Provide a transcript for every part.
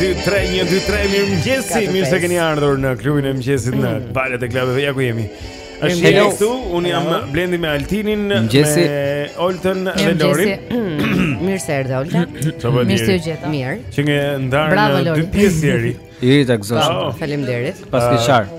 3 mirë mëngjesi mirë se keni ardhur në klubin e mëngjesit në valët e Klubit ja ku jemi është jeni këtu un jam blendi me Altinin me Oltën dhe Lorin mirë se erdhe Olta mirë se u gjeta mirë qenka ndarë në dy pjesë seri ta gëzosh faleminderit paske qartë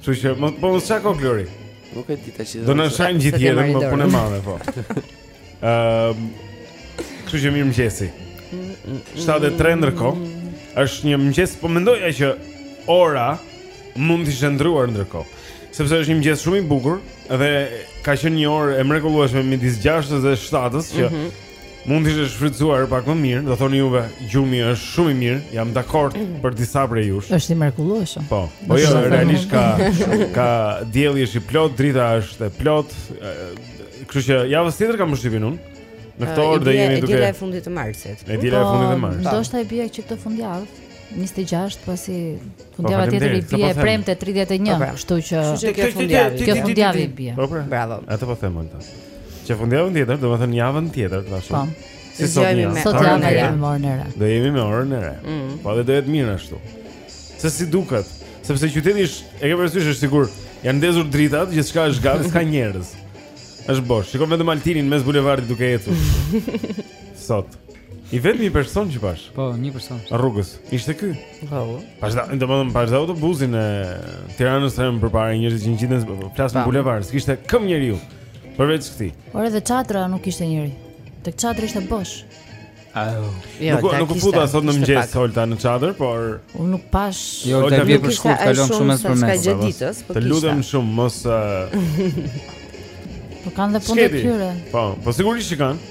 Kështu që më po mos ça ko Lori. Nuk e di tash. Do na shajnë gjithë jetën po punë madhe po. Ëm ehm, Kështu që mirë mëngjesi. 7:03 ndërkohë. Është një mëngjes, po mendoja që ora mund të ishte ndryshuar ndërkohë. Sepse është një mëngjes shumë i bukur dhe ka qenë një orë e mrekullueshme midis 6-s dhe 7-s që mm -hmm. Mund të ishte shfrytëzuar pak më mirë, do thoni juve, gjumi është shumë i mirë, jam dakord për disa prej jush. Është i mrekullueshëm. Po, po jo, realisht ka ka dielli është i plot, drita është e plot. Kështu që javën tjetër kam përshtypjen unë. Në këtë orë do jemi duke. E diela e fundit të marsit. E diela e fundit të po, marsit. Do të thotë e bie që këtë fundjavë. 26 pasi fundjava po, tjetër i bie po premte 31, po, kështu që kështu që fundjavë, kjo fundjavë i bie. Po pra. Bravo. Atë po them unë. Që fundjavën tjetër, domethënë javën tjetër thashë. Po. Si sot jemi me orën e re. Do jemi me orën e re. Mm. Po dhe do jetë mirë ashtu. Se si duket, sepse qyteti është e ke parasysh është sikur janë ndezur dritat, gjithçka është gati, ka njerëz. Është bosh. Shikoj vetëm Altinin mes bulevardit duke ecur. Sot. I vetmi person që pashë. Po, një person. Rrugës. Ishte ky. Bravo. Pashë, domethënë pashë atë autobusin e Tiranës tani përpara njerëzit që ngjiten po, flas në bulevard, s'kishte këmbë njeriu. Përveç këtij. Por edhe çadra nuk kishte njeri. Tek çadra ishte bosh. Au. Jo, nuk nuk u futa sot në mëngjes Olta në çadër, por unë nuk pashë. Jo, t'i vjen për shkurt, kalon shumë mes për mes. Ka ditës, po. Të lutem shumë, mos Po kanë dhe punë të tyre. Po, po sigurisht që kanë.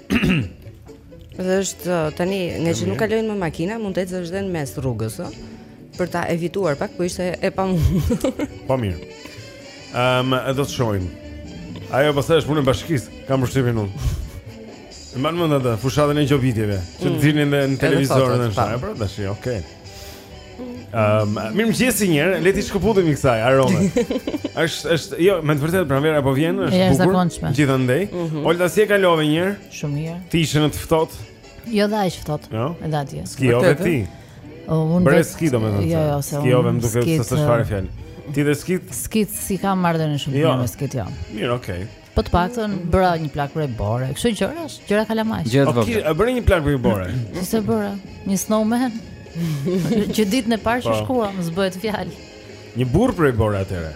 Dhe është uh, tani, nga që nuk kalojnë më makina, mund të ecësh edhe në mes rrugës, ë, për ta evituar pak, po ishte e pamundur. Po mirë. Ehm, um, do të shohim. Ajo pastaj është punë e bashkisë, kam përshtypjen unë. Mban mend atë fushatën e gjobitjeve, që mm. nxirnin në televizor dhe në shajë, pra tash, okay. Ehm, um, mirë mëngjesi njëherë, le t'i shkëputemi kësaj arome. Është është, jo, me të vërtetë pranvera po vjen, është bukur. Është zakonshme. Gjithandej. Mm -hmm. Olta si e kalove një herë? Shumë mirë. Ti ishe në të ftohtë? Jo, dhe aq ftohtë. Jo. E dha ti. Skiove ti. Bëre ski domethënë. Jo, jo, se unë. Skiove më duket se s'është fare fjalë. Ti dhe skitë? Skitë s'i kam marrë në shumë jo. me skitë jo. Mirë, okay. Po të paktën bëra një plak prej bore. Kështu gjëra, gjëra kalamash. Gjëra të vogla. Okej, a bëre një plak prej bore? Si s'e bëra? Një snowman. Që ditën e parë që po. shkuam, s'bëhet fjalë. Një burr prej bore atëherë.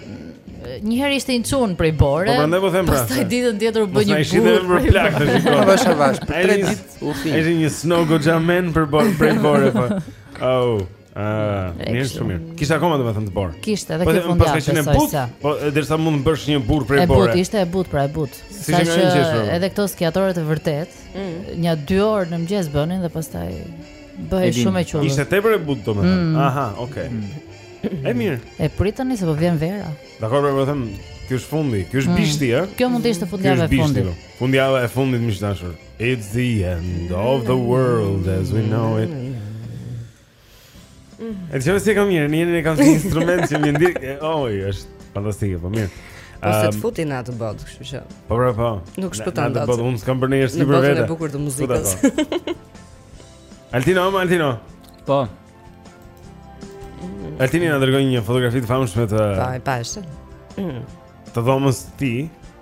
Një herë ishte një çun prej bore. Po prandaj po them pra. Pastaj ditën tjetër u bë një burr. Ishte edhe për plak të shikoj. Po avash avash, për tre ditë u fin. Ishte një snow goxhamen për bore prej bore po. Oh. Ëh, mirë, shumë mirë. Kishte akoma domethënë dëborë. Kishte edhe po, këtë fundjavë. Po pas ka Po derisa mund të bësh një burr prej bore. E butë ishte e butë pra e butë. Sa që nga gjeshë. Edhe këto skiatorët e vërtetë, mm. një 2 orë në mëngjes bënin dhe pastaj bëhej shumë e qullët. Ishte tepër e butë domethënë. Mm. Aha, okay. Mm. E mirë. E prit tani se po vjen vera. Dakord, pra, po them, ky është fundi, ky është mm. bishti, ë? Kjo mund të ishte fundjava e fundit. Fundjava e fundit më dashur. It's the end of the world as we know it. E të qeshësh se e kam mirë, njërën e kam si instrument që më ndih, e, oj, është fantastike, po mirë. Po se të, ehm, futi në atë botë, kështu që. Po, pra, po. Nuk shpëton Na- na të dot. botë, Unë s'kam bërë një gjë për vete. Në botën e bukur të muzikës. Sputa, po. Altino, më Altino. Po. Altini na dërgoi një fotografi të famshme të Po, e pashë. të dhomës së tij.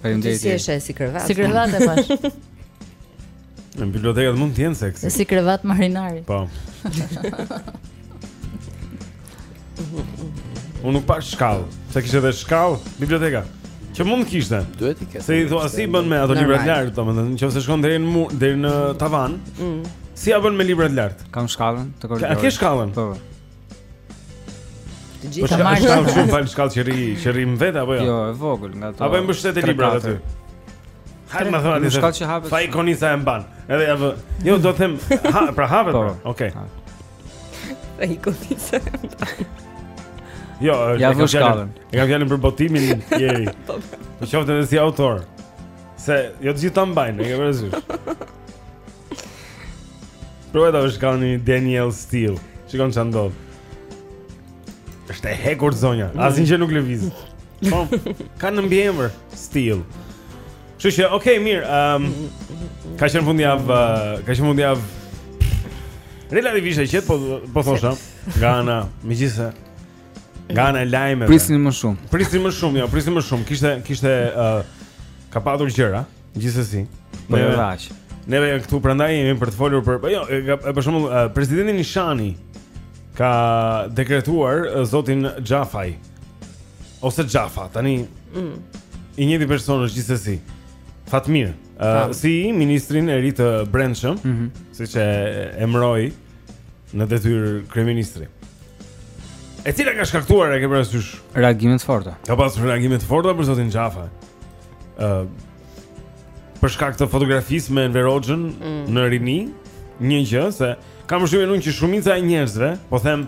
Faleminderit. Si e sheh, si krevat? Si krevat e pashë. Dhe bibliotekat mund të jenë seksi. Si krevat marinari. Po. Unë nuk pashë shkallë, pse kishte dhe shkallë biblioteka. Që mund të kishte. Duhet të kishte. Se i thua si bën me ato librat lart, domethënë, në qoftë se shkon deri në mur, deri në tavan. Mm. Si ia bën me librat lart? Kam shkallën, të kërkoj. A ke shkallën? Po. Të gjitha po marrë. Shkallë shumë falë shkallë që rri, që rri më vete, apo jo? Jo, e vogël nga to. Apo e mbështet te librat aty. Hajt më thuaj ti. Shkallë që hapet. Faik Konica e mban. Edhe ia vë. Jo, dua të them, ha, pra hapet. Po. Pra. Okej. Faik Konica e mban. Jo, ia vë shkallën. E kam fjalën për botimin, njeri. Po. Në qoftë edhe si autor. Se jo të gjithë ta mbajnë, e ke parasysh. Provoje të vësh shkallën te Danielle Steel. Shikon ça ndodh. Është e hekurt zonja. Mm. Asnjë gjë nuk lëviz. Po. Ka në mbiemër Steel. Kështu që, okay, mirë. Ehm um, ka qenë fundjavë, uh, ka qenë fundjavë. Relativisht e qetë, po po thosha, nga ana, megjithëse nga ana e lajmeve. Prisni më shumë. Prisni më shumë, jo, prisni më shumë. Kishte kishte uh, ka patur gjëra. Gjithsesi, po jo vash. Ne këtu prandaj jemi për të folur për, po jo, për shembull, presidenti Nishani ka dekretuar zotin Xhafaj ose Xhafa, tani mm. i njëjti person është gjithsesi. Fatmir, uh, si ministrin e ri të Brendshëm, mm -hmm. siç e emëroi në detyrë kryeministri. E cila ka shkaktuar e ke parasysh reagime të forta. Ka pasur reagime të forta për zotin Xhafa. ë uh, për shkak të fotografisë me Enver Hoxhën mm. në rini, një gjë se kam vënë re unë që shumica e njerëzve, po them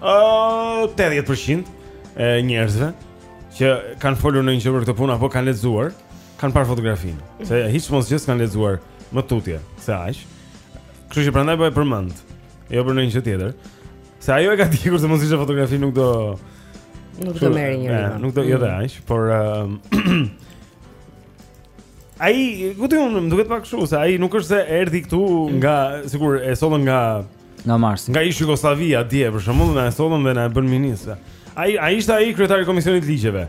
ë uh, 80% e njerëzve që kanë folur ndonjë gjë për këtë punë apo kanë lexuar, kanë parë fotografinë. Mm. Se hiç mos gjë s'kanë lexuar më tutje se aq. Kështu që prandaj po e përmend. Jo për ndonjë gjë tjetër. Se ajo e ka dikur se mos ishte fotografi nuk do nuk do merr një. Eh, nuk do jo dhe mm. aq, por ehm, ai ku ti unë më duket pak kështu se ai nuk është se erdhi këtu mm. nga sikur e sollën nga nga Marsi. Nga ish Jugosllavia dje për shembull na e sollën dhe na e bënë ministër. Ai ai ishte ai kryetari i komisionit të ligjeve.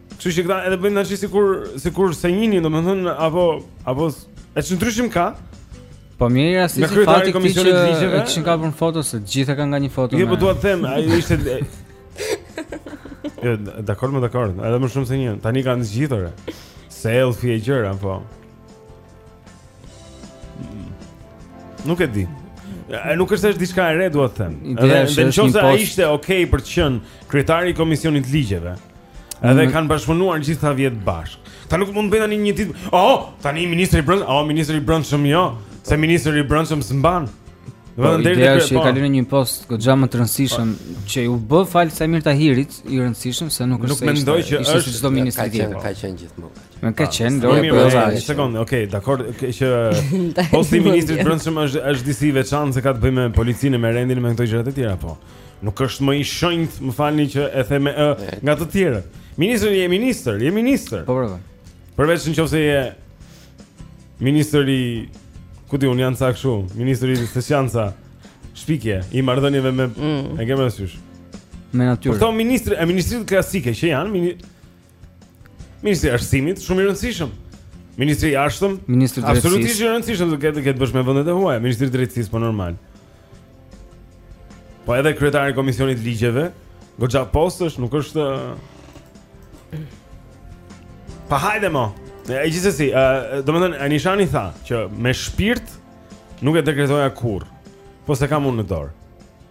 Kështu që këta edhe bëjnë tash sikur sikur s'e njohin, domethënë apo apo e ç'ndryshim ka. Po mirë, as si fati i që e kishin kapur në foto se gjithë kanë nga një foto. Jo, po dua të them, ai ishte Jo, dakor, më dakor. Edhe më shumë se një. Tani kanë gjithë. Selfie e gjëra, po. Nuk e di. E nuk është se është diçka e re, dua të them. Dhe në qoftë se ai ishte okay për të qenë kryetari i komisionit të ligjeve. Edhe kanë bashkëpunuar gjithë ata vjet bashkë. Ta nuk mund të bëjnë tani një ditë. Oh, tani ministri i brendshëm, oh, ministri i brendshëm jo, se ministri i brendshëm s'mban. Po, Vetëm deri te po. Kalon një post goxha më të rëndësishëm po. që u bë fal Samir Tahirit, i rëndësishëm se nuk është se nuk mendoj që është çdo ministri tjetër. Ka qenë gjithmonë. Më ka qenë Lori Mirë, Broza. Një sekondë, okay, dakor, ke- që Ndaj posti i ministrit vëmendjes. brendshëm është është disi i veçantë se ka të bëjë me policinë, e me rendin e me këto gjëra të tjera, po. Nuk është më i shenjtë, më falni që e them me ë nga të tjerët. Ministër je ministër, je ministër. Po, po, po. Përveç nëse je ministër i ku di unë janë ca kështu, ministër i të janë ca shpikje, i marrëdhënieve me e ke parasysh. Me Po natyrë. këto ministri, e ministritë klasike që janë, mini, Ministri i Arsimit, shumë i rëndësishëm. Ministri i Jashtëm, Ministri i Drejtësisë. Absolutisht i rëndësishëm të ketë të bësh me vendet e huaja, Ministri i Drejtësisë po normal. Po edhe kryetari i Komisionit të Ligjeve, goxha post është, nuk është Pa hajde mo. E gjithsesi, uh, domethënë e Nishani tha që me shpirt nuk e dekretoja kurrë. Po s'e kam unë në dorë.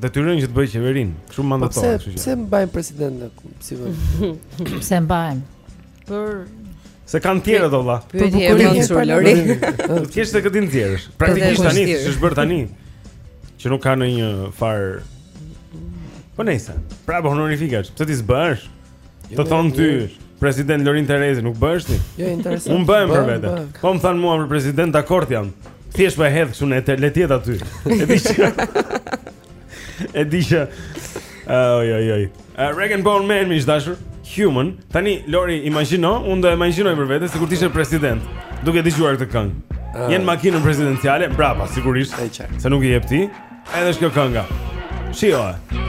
Detyrën që të bëjë qeverinë, kështu po mandatohet, kështu që. Pse mbajmë presidentin si vend? Pse mbajnë? Për Se kanë tjerë ato vlla. Pyetje e Mansur Lori. Thjesht se kë të nxjerrësh. Praktikisht tani është bërë tani që nuk ka ndonjë farë Po nejse. Pra po honorifik është, pse ti s'bësh? Të thonë ty:, president Lorin Terezi, nuk bëhesh ti? Jo, interesant. Unë bëhem për vete. Po më thanë mua për president, dakord jam. Thjesht po e hedh kështu në eter, le të jetë aty. E di që... e di që... Oj, oj, oj. Uh, Rag'n'Bone Man, më i dashur. Human. Tani, Lori, imagjino, unë do e imagjinoj për vete, sikur t'ishe president, duke dëgjuar këtë këngë. Uh, ah. Je në makinën presidenciale, brapa, sigurisht, se nuk i jep ti, edhe është kjo kënga. Shijoje.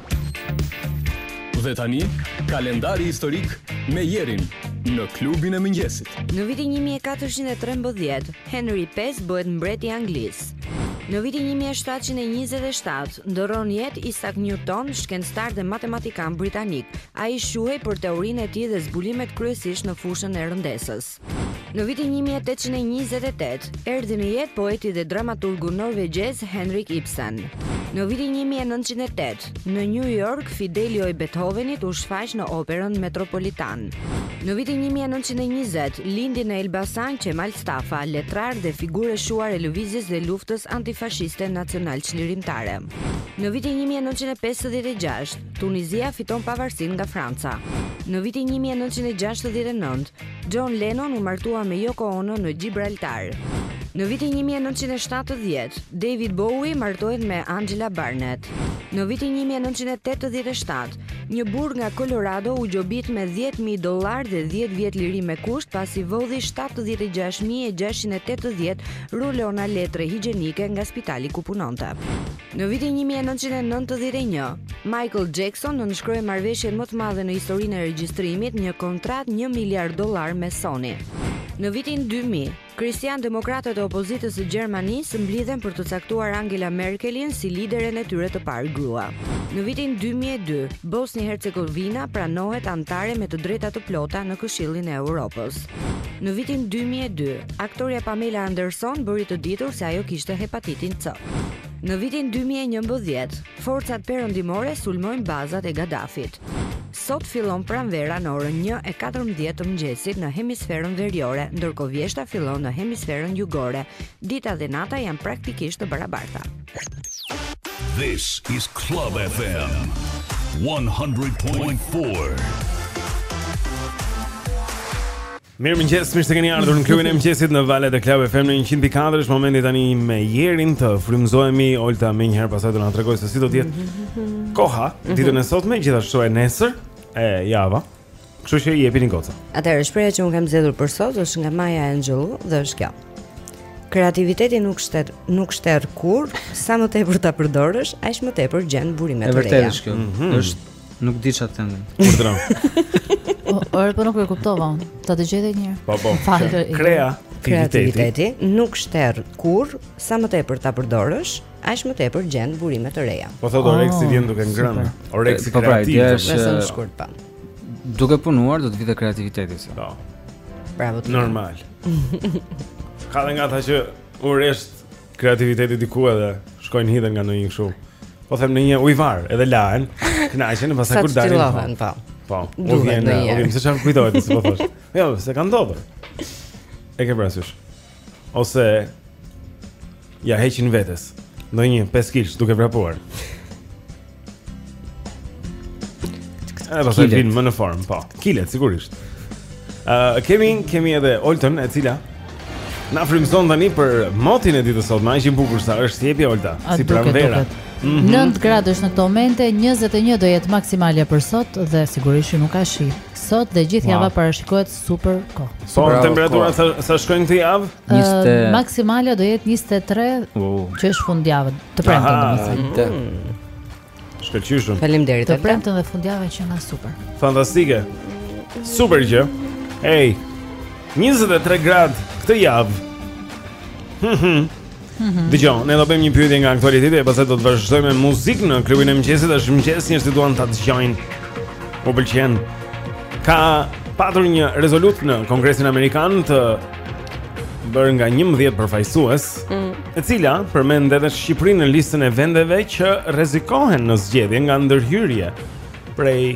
Dhe tani, kalendari historik me Jerin në klubin e mëngjesit. Në vitin 1413, Henry V bëhet mbret i Anglisë. Në vitin 1727, ndërron jetë Isaac Newton, shkencëtar dhe matematikan britanik. Ai shquhej për teorinë e tij dhe zbulimet kryesisht në fushën e rëndesës. Në vitin një mijë e tetëqind e njëzet e tetë, erdhi në jetë poeti dhe dramaturgu norvegjez Henrik Ibsen. Në vitin një mijë e nëntëqind e tetë, në Nju Jork, Fidelio i Beethovenit u shfaq në Operën Metropolitan. Në vitin një mijë e nëntëqind e njëzet, lindi në Elbasan Qemal Stafa, letrar dhe figurë e shquar e lëvizjes dhe luftës antifashiste nacionalçlirimtare. Në vitin një mijë e nëntëqind e pesëdhjetë e gjashtë, Tunizia fiton pavarësinë nga Franca. Në vitin një mijë e nëntëqind e gjashtëdhjetë e nëntë, John Lennon u martua me Yoko Ono në Gjibraltar. Në vitin 1970, David Bowie martohet me Angela Barnett. Në vitin 1987, një burrë nga Colorado u gjobit me 10.000 dollarë dhe 10 vjet liri me kusht pasi vodhi 76.680 rulona letre higjienike nga spitali ku punonte. Në vitin një mijë e nëntëqind e nëntëdhjetë e një, Michael Jackson nënshkroi marrëveshjen më të madhe në historinë e regjistrimit, një kontratë një miliard dollarë me Sony. Në vitin dy mijë, kristian-demokratët e opozitës së Gjermanisë mblidhen për të caktuar Angela Merkelin si lideren e tyre të parë grua. Në vitin dy mijë e dy, Bosnje-Hercegovina pranohet anëtare me të drejta të plota në Këshillin e Europës. Në vitin dy mijë e dy, aktorja Pamela Anderson bëri të ditur se ajo kishte hepatitin C. Në vitin dy mijë e njëmbëdhjetë, forcat perëndimore sulmojnë bazat e Gaddafit. Sot fillon pranvera në orën një e katërmbëdhjetë të mëngjesit në hemisferën veriore, ndërkohë vjeshta fillon në hemisferën jugore. Dita dhe nata janë praktikisht të barabarta. This is Club FM 100.4. Mirëmëngjes, mirë se keni ardhur në klubin e mëngjesit në valët e Club FM në 100.4 është momenti tani me Jerin të frymëzohemi Olta menjëherë pastaj do na tregojë se si do të jetë koha, mhm. ditën e sotme gjithashtu e nesër e java Kështu që i jepini goca Atëherë, shprehja që unë kam zgjedhur për sot është nga Maya Angelou dhe është kjo Kreativiteti nuk shtet nuk shter kurrë sa më tepër ta përdorësh,, aq më tepër gjen burime të reja. Është vërtetë kjo. Mm -hmm. Është Nuk di çfarë them. Urdhëro. Ore, po nuk e kuptova. Ta dëgjoj edhe një herë. Po po. Krea kreativiteti nuk shterr kurrë sa më tepër ta përdorësh, aq më tepër gjen burime të reja. Po thotë oh, Oreksi vjen duke ngrënë. Oreksi po, pra, kreativ. Po pra, është shkurt pa. Duke punuar do të vijë kreativiteti se. Po. Bravo. Normal. Ka dhe nga ata që u resht Kreativiteti diku edhe shkojnë hidhen nga ndonjë kështu. Po them në një ujëvarë, edhe lahen, kënaqen e pastaj kur dalin. Sa të po. Po, u vjen, u vjen, se çfarë kujtohet se po thosh. Jo, se ka ndodhur. E ke parasysh. Ose ja heqin vetes ndonjë 5 kg duke vrapuar. Edhe pas e vinë më në formë, po. Kilet, sigurisht. Uh, kemi, kemi edhe Olten, e cila na frymëzon tani për motin e ditës sot, me aq i bukur sa është jepi Olta, A, si pranvera. Mm -hmm. 9 gradë është në këto momente, 21 do jetë maksimale për sot dhe sigurisht nuk ka shi. Sot dhe gjithë java wow. parashikohet Super kohë. Po, temperaturat sa sa shkojnë këtë javë? 20 uh, maksimalja do jetë 23, uh. që është fundjavë. Të premten domethënë. Mm. Shkëlqyshëm. Faleminderit. Të premten dhe fundjavën qenka super. Fantastike. Super gjë. Ej. 23 gradë këtë javë. Hm. Dëgjo, ne do bëjmë një pyetje nga aktualiteti e pastaj do të vazhdojmë me muzikë në klubin e mëngjesit, është mëngjes njerëzit duan ta dëgjojnë. U pëlqen. Ka patur një rezolutë në Kongresin Amerikan të bërë nga 11 përfaqësues, mm. e cila përmend edhe Shqipërinë në listën e vendeve që rrezikohen në zgjedhje nga ndërhyrje prej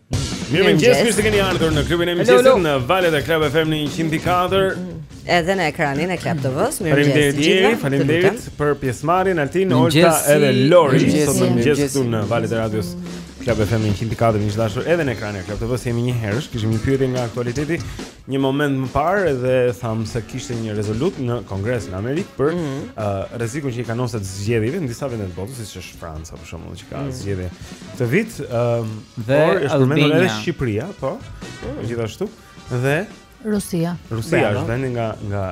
Mirëmëngjes, mirë se keni ardhur në klubin e mëngjesit në valët e Club FM në 104 Edhe në ekranin e Club TV-së, mirëmëngjes të gjithë Faleminderit për pjesëmarrjen, Altin, Olta edhe Lori Sot në mëngjes këtu në valët e radios Club FM 104 Miq të dashur edhe në ekranin e Club TV-së, jemi njëherësh, kishim një pyetje nga aktualiteti Një moment më parë dhe thamë se kishte një rezolutë në Kongres në Amerikë Për mm -hmm. uh, rrezikun që i kanoset zgjedhjeve në disa vende të botës, siç është Franca për shembull që ka mm -hmm. zgjedhje Këtë vit, ëm, um, dhe është përmendur edhe Shqipëria, po. Mm. Gjithashtu dhe Rusia. Rusia është vendi nga nga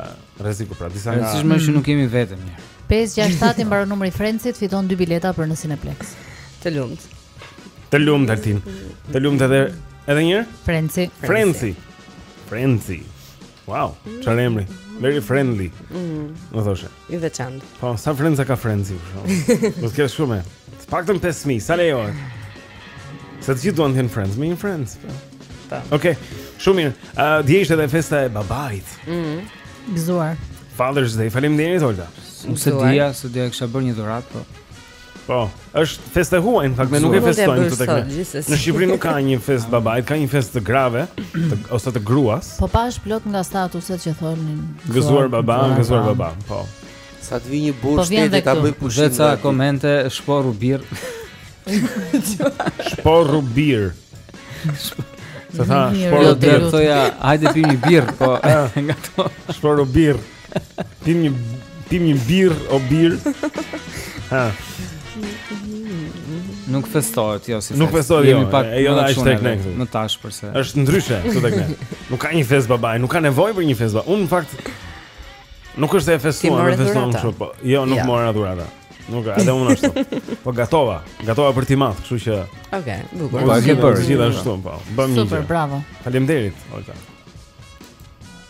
rreziku pra disa nga. Sigurisht meqë nuk jemi vetëm një. 567 i mbaron numri i Frencit, fiton dy bileta për në Cineplex. Të lumtë. Të lumtë Altin. Të lumtë edhe edhe një herë? Frenci. Frenci. Frenci. Wow, çfarë emri? Very friendly. Mhm. Do thoshe. I veçantë. Po, sa friends-a ka Frenci për shkak. Mos ke shumë. Të paktën 5000, sa lejon. Sa të gjithë duan të jenë friends, me një Frenci. Po. Ta. Po. Okej. Okay. Shumë mirë. Ë, uh, dje ishte edhe festa e babait. Mhm. Mm Gëzuar. Father's Day. Faleminderit Olta. Unë s'e dija, s'e dija kisha bërë një dhuratë, po. Po, është festë e huaj, në fakt ne nuk e festojmë këtu tek ne. Në Shqipëri nuk ka një festë të babait, ka një festë të grave, ose të gruas. Po pashë plot nga statuset që thonin. Gëzuar baba, gëzuar baba. Po. Sa të vijë një burrë po shteti ta bëjë pushim. Veç ca komente shporru bir. shporru bir. Sa tha, shporru bir. Do të thoja, hajde pimë një birrë, po ah. nga to. Shporru bir. Pim një pim një birrë o bir. Ha. Nuk festohet, jo, si Nuk festohet, jo, pak e jo, është tek ne këtu. Më tash përse. Është ndryshe këtu tek ne. Nuk ka një festë babai, nuk ka nevojë për një festë babai. Unë në fakt nuk është se e festuam, e festuam kështu, po. Jo, nuk ja. mora dhurata. Nuk, edhe unë ashtu. Po gatova, gatova për tim atë, kështu që. Okej, okay, bukur. Po e ke bërë gjithashtu, po. Bëmë një. Super, bravo. Faleminderit, Olta.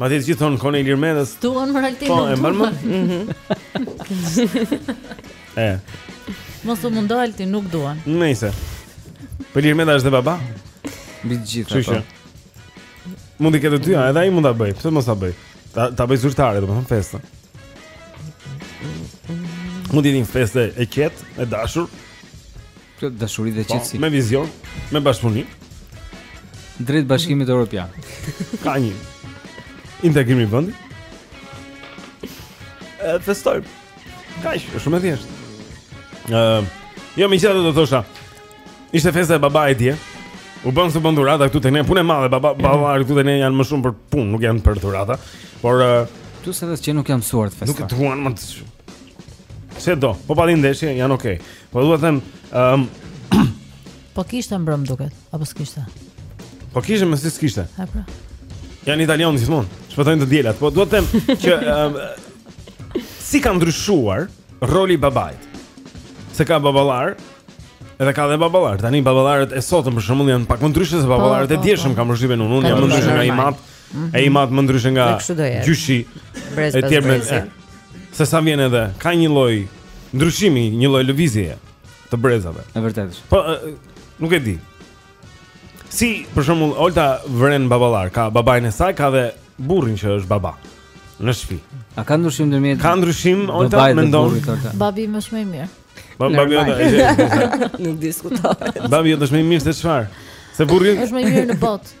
Madje të gjithë thonë çoje Ilir Metës Tu onë më rëllëti Po, e mërë më E Mos u mundo Altin nuk duan Nejse Po Ilir Meta është dhe baba Mbi të gjitha Mundi këtë të dyja, edhe ai mund ta bëjë Pse mos ta bëjë Ta, ta bëjë zyrtare, domethënë festë Mund të jetë një festë e qetë, e dashur Plot dashuri dhe po, qetësi. Po, me vizion, me bashkëpunim. Drejt Bashkimit Evropian. Ka një integrim i vendit. E, festojmë. Ka ishë, shumë e thjeshtë. Uh, jo, më thjesht do të thosha. Ishte festa e babait dje. U bënë s'u bënë dhurata këtu te ne. Punë e madhe, baba, baba këtu te ne janë më shumë për punë, nuk janë për dhurata. Por... Uh, dhe se dhe që nuk janë mësuar të festojnë. Nuk e duan më të shumë. Se do, po patën ndeshje janë okay. Po dua të them, ëm um, Po kishte mbrëmë më duket, apo s'kishte? Po kishte, si s'kishte. Ha pra. Janë italianët gjithmonë. Shpëtojnë të dielat, po dua të them që ëm um, si ka ndryshuar roli i babait. Se ka baballarë, Edhe ka dhe baballarë. Tani baballarët e sotëm për shembull janë pak më ndryshe se po, baballarët e po, djeshëm, po. kam përshtypjen unë, unë jam më ndryshe nga im atë Mm -hmm. E im mhm. atë më ndryshe nga gjyshi e tjerë me radhë se sa vjen edhe ka një lloj ndryshimi, një lloj lëvizje të brezave. E vërtetë. Po nuk e di. Si për shembull Olta vëren baballarë, ka babain e saj, ka dhe burrin që është baba në shtëpi. A ka ndryshim ndërmjet? Ka ndryshim Olta mendon. Babi më shumë i mirë. Babi im i mirë. Nuk diskutohet. Babi më shumë i mirë se çfarë? Se burri është më i mirë në botë.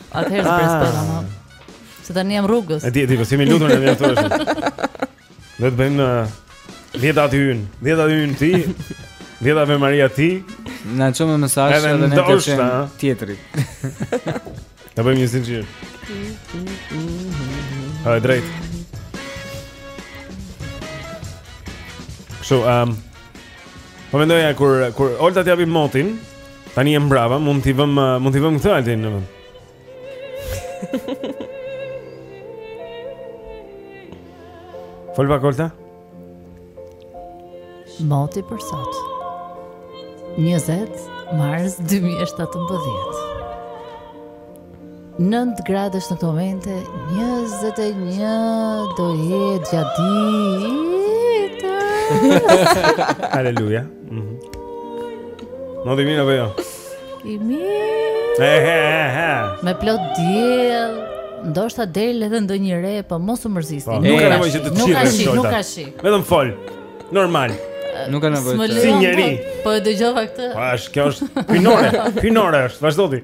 Atëherë ah. zbres për ama. Se tani jam rrugës. E di, e di, po si më luten në mjaftë është. Le të bëjmë uh, vjen aty hyn, vjen aty hyn ti. Vjen me Maria ti. Na çon me mesazh edhe në telefon tjetrit. Ta bëjmë një zinxhir. Ha drejt. Kështu, um, Po mendoja kur kur Olta t'i japim motin, tani e mbrava, mund t'i vëm mund t'i vëm këtë altin në vend. Fol pak Olta. Moti për sot. 20 mars 2017. 9 gradësh në këto momente, 21 do jetë gjatë ditës. Aleluja. Mm -hmm. Në të mirë apo jo? I mirë. He he he. Me plot diell. Ndoshta del edhe ndonjë re, po mos u mërzisni. Po, nuk ka nevojë që të çirrësh. Nuk ka shi, nuk ka shi. Vetëm fol. Normal. Nuk ka nevojë. Si njeri. Po e dëgjova këtë. Po është, kjo është. Finore, finore është. Vazhdo ti.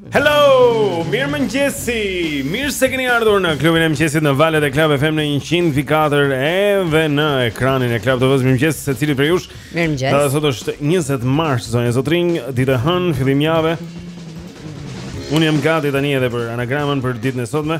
Hello! Mirëmëngjesi! Mirë se keni ardhur në klubin e mëngjesit në valët e Club FM në 100.4 Edhe në ekranin e Club TV-së Mirëmëngjes secilit prej jush Mirëmëngjesi Dhe sot është 20 mars, zonja zotërinj, ditë e hënë, fillim jave Unë jam gati tani edhe për anagramën për ditën e sotme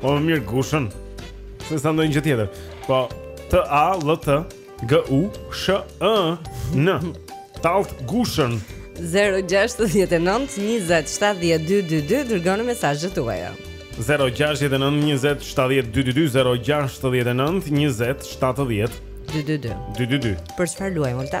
Po më mirë gushën. Se sa ndonjë gjë tjetër. Po T A L T G U S H E N. Talt gushën. 0692070222 dërgoni mesazhet tuaja. 0692070222 Për çfarë luajmë Olta?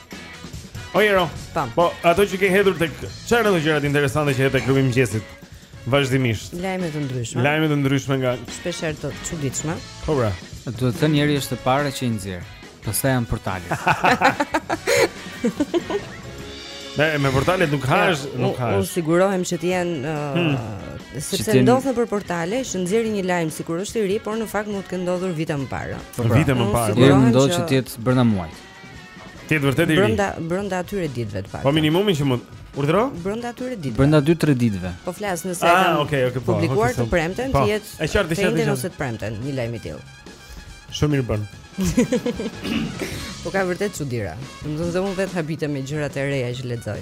O Jero, po, ato që ke hedhur te këto, çfarë ndonjë gjëra interesante që hedh te klubi mëngjesit, vazhdimisht? Lajme të ndryshme. Lajme të ndryshme nga... Shpeshherë të çuditshme. Po, pra. Domethënë Jeri është e para që i nxjerr, pastaj janë portalet. Ne me portale nuk hash, nuk hash. Unë sigurohem që të jenë uh, hmm. sepse ndodh nëpër portale që nxjerrin një lajm sikur është i ri, por në fakt mund të ketë ndodhur vite më parë. Vite më parë. Unë sigurohem që të jetë brenda muajit. Të jetë vërtet i ri. Brenda brenda atyre ditëve të paktën. Po minimumi që mund urdhëro? Brenda atyre ditëve. Brenda 2-3 ditëve. Po flas nëse ah, kam okay, okay, po, publikuar okay, të premten, po. të jetë. Është qartë, është qartë. Nëse të premten, një lajm i tillë. Shumë mirë bën. Po ka vërtet çudira. Domethënë se unë vetë habitem me gjërat e reja që lexoj.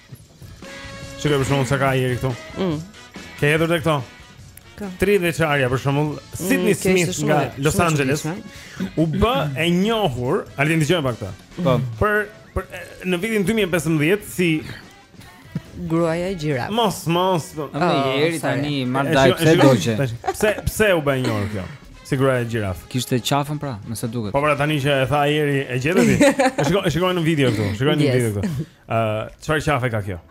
Shikoj për shembull ç'ka Jeri këtu. Mm. Ke hedhur tek këto? Ka. 30 vjeçarja për shembull, mm, Sydney mm, Smith nga Los Angeles u bë e njohur, a e dëgjojmë pak këtë? Po. Për për në vitin 2015 si gruaja gjira. Mos, mos. Po. Në oh, Jeri tani marr dajë pse doje. Pse pse u bë e njohur kjo? Si gruaja gjirafë. Kishte qafën pra, nëse duket. Po pra tani që e tha Jeri e gjetët ti. Shikoj shikoj në video këtu, shikoj në video këtu. Ë, çfarë qafe ka kjo?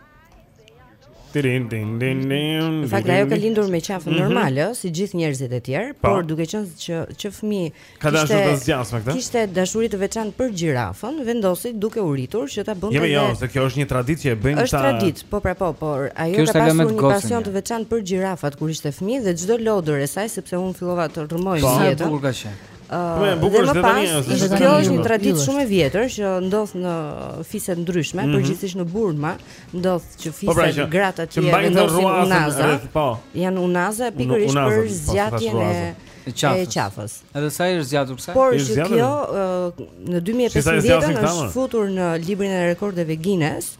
Tirin din din din. Në fakt ajo ka lindur me qafë mhm. normal, ëh, si gjithë njerëzit e tjerë, po. por duke qenë që që fëmijë ka dashur ta zgjasë me këtë. Kishte dashuri të veçantë për gjirafën, vendosi duke u rritur që ta bënte. Jo, jo, se kjo është një traditë që e bëjnë ta. Është traditë, po pra po, por ajo ka pasur një pasion të veçantë për gjirafat kur ishte fëmijë dhe çdo lodër e saj sepse unë fillova të rrëmoj jetën. Po, bukur ka qenë. Më e bukur është tani, është tani. Kjo është një traditë shumë e vjetër që ndodh në fise të ndryshme, mhm. përgjithësisht në Burma, ndodh që po, pra, fise gratë atje vendosin unaza. Po. Janë unaza pikërisht për po, zgjatjen e e qafës. Edhe sa i është zgjatur kësaj? Por që kjo në 2015 është futur në librin e rekordeve Guinness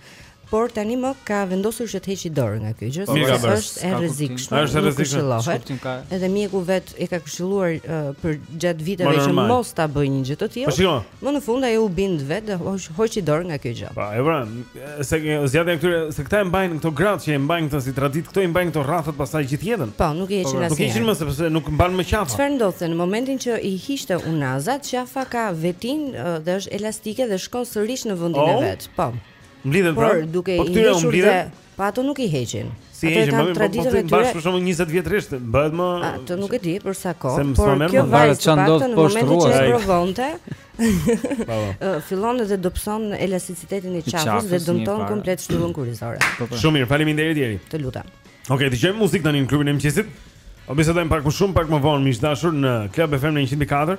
por tanimë ka vendosur që të heqë dorë nga kjo gjë, sepse është, është e rrezikshme. Është e rrezikshme. Edhe mjeku vetë e ka këshilluar uh, përgjatë viteve që mos ta bëjë një gjë të tillë. Po më në fund ajo u bind vetë dhe hoqi dorë nga kjo gjë. Po, e vret, se zgjatja e këtyre, se këta e mbajnë këto gratë që e mbajnë këto si traditë, këto i mbajnë këto rrathët pastaj gjithë jetën. Po, nuk i heqin po, asnjë. Nuk i heqin më sepse nuk mban më qafa. Çfarë ndodhte në momentin që i hiqte unazat, qafa ka vetinë uh, dhe është elastike dhe shkon sërish në vendin e oh. vet. Po. Mblidhen pra. Por duke po i hequr dhe pa ato nuk i heqin. Si ato heqin, kanë traditën e tyre. Bash për shkakun 20 vjet rresht, bëhet më Atë nuk e di për sa kohë, por kjo vajzë çan do të poshtë rrugë. Po provonte. Po. Fillon edhe dobëson elasticitetin e qafës dhe dëmton komplet shtyllën kurrizore. Po, po. Shumë mirë, faleminderit deri. Të lutem. Okej, dëgjojmë muzikë tani në klubin e mëngjesit. Do bisedojmë pak më shumë, pak më vonë, miq të dashur në Club FM në 104.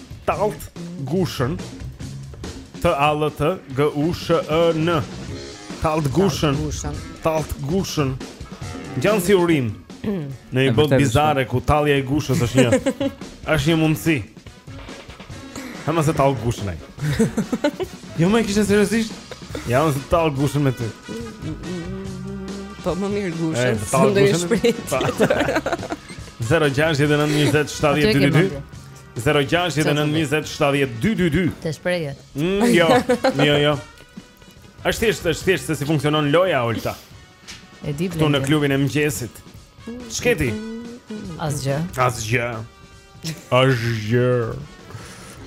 Tallt gushën T A L T G U S H E N Tallt gushën Tallt gushën Ngjan si urim Në një botë bizare ku tallja e gushës është një është një mundësi Ha ma se tallt gushën e Jo e kishte seriosisht Ja ma se tallt gushën me ty Po më mirë gushën se ndonjë shpirt 0 6 7 9 20 7 2 2 0-6-9-20-7-12-2 Të shprejet mm, Jo, jo, jo është thjesht, është thjesht se si funksionon loja, Olta E di Këtu në klubin e mëngjesit Shketi Asgjë Asgjë Asgjë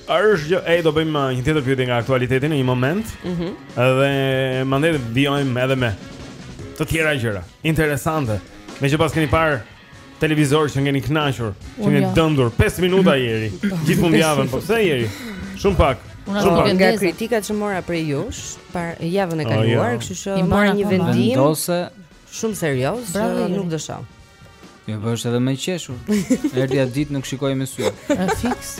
Arsh, jo, ej do bëjmë uh, një tjetër pyetje nga aktualiteti në një moment. Mhm. Mm edhe mandej vijojmë edhe me të tjera gjëra interesante. Më që pas kemi parë televizor që nuk jeni kënaqur, që nuk jeni ndodhur 5 minuta Jeri, gjithë fundjavën, po pse Jeri? Shumë pak. Shumë pak. Nga kritikat që mora prej jush, për javën e kaluar, kështu që mora një vendim. Ndoshta shumë serioz, Bravo, nuk do shoh. Jo, po është edhe më i qeshur. Erdhi atë ditë nuk shikoje me sy. Është fiks.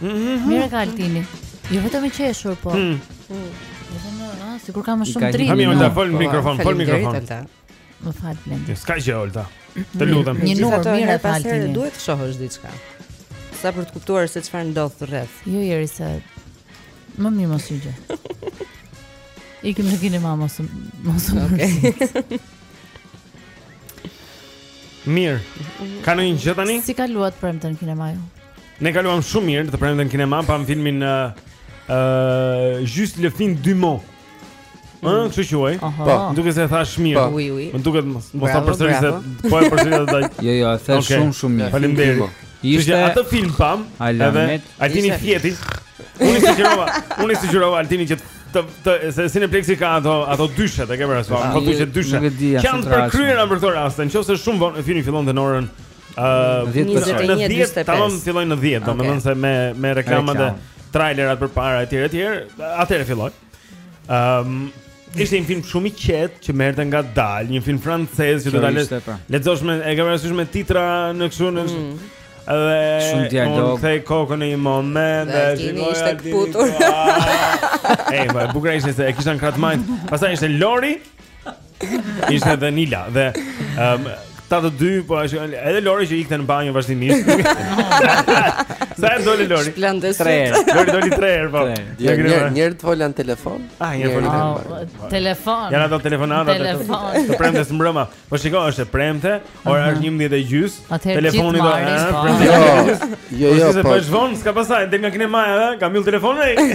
Mhm. Mirë ka Altini. Jo vetëm i qeshur, po. Mm. Vetëm, ah, sikur ka më shumë dritë. Po fol në mikrofon, fol mikrofon. Më fal Blendi. S'ka gjë Olta. Të lutem. Një numër mirë ka Altini. Pastaj duhet të shohësh diçka. Sa për të kuptuar se çfarë ndodh rreth. Jo Jeri se më mirë mos shih gjë. Ikim në kinema mos mos. Okej. Mirë. Ka ndonjë gjë tani? Si kaluat të premten kinema ju? Ne kaluam shumë mirë të premten kinema, pam filmin uh, uh, Juste la fin du monde. Mëno kështu quhet Po Më duket se e thashë mirë Po Ui, ui Më duket mos ta përsërisë Po e përsërit edhe atë Jo, jo, e the okay. shumë shumë mirë Faleminderit Ishte atë film pamë Edhe Altini fjeti Unë i sugjerova Unë i sugjerova Altinit që të të se Cineplexi ka ato ato dyshet e ke parasysh po dyshet dyshet janë të përkryera për këtë rast nëse shumë vonë filmi fillon në orën Uh, 10 personë. Në 10, tamam filloi në 10, okay. domethënë se me me reklamat e trailerat përpara etj etj, atëherë filloi. Ëm um, Ishte një film shumë i qetë që të merrte ngadalë, një film francez që do ta lexosh. Pra. Lexosh me e ke parasysh me titra në kështu në mm. dhe shumë dialog. Unë kthej kokën në një moment dhe shikoj ishte këputur. Ej, më bukur ishte se e kisha në krahë Pastaj ishte Lori. Ishte Danila dhe um, këta të dy po ashtu edhe Lori që ikte në banjë vazhdimisht. Sa herë doli Lori? S'e di, tre. Lori doli tre herë po. Jo një herë të fliste në telefon. Ah, një herë në telefon. Telefon. Ja ato telefonata të telefonit. Të premtes mbrëma. Po shikoj është e premte, ora është 11 e gjysmë. Telefoni do. Po. Jo, jo, jo. Po se po s'do, s'ka, pastaj, del nga kinemaja, ka mbyll telefonin.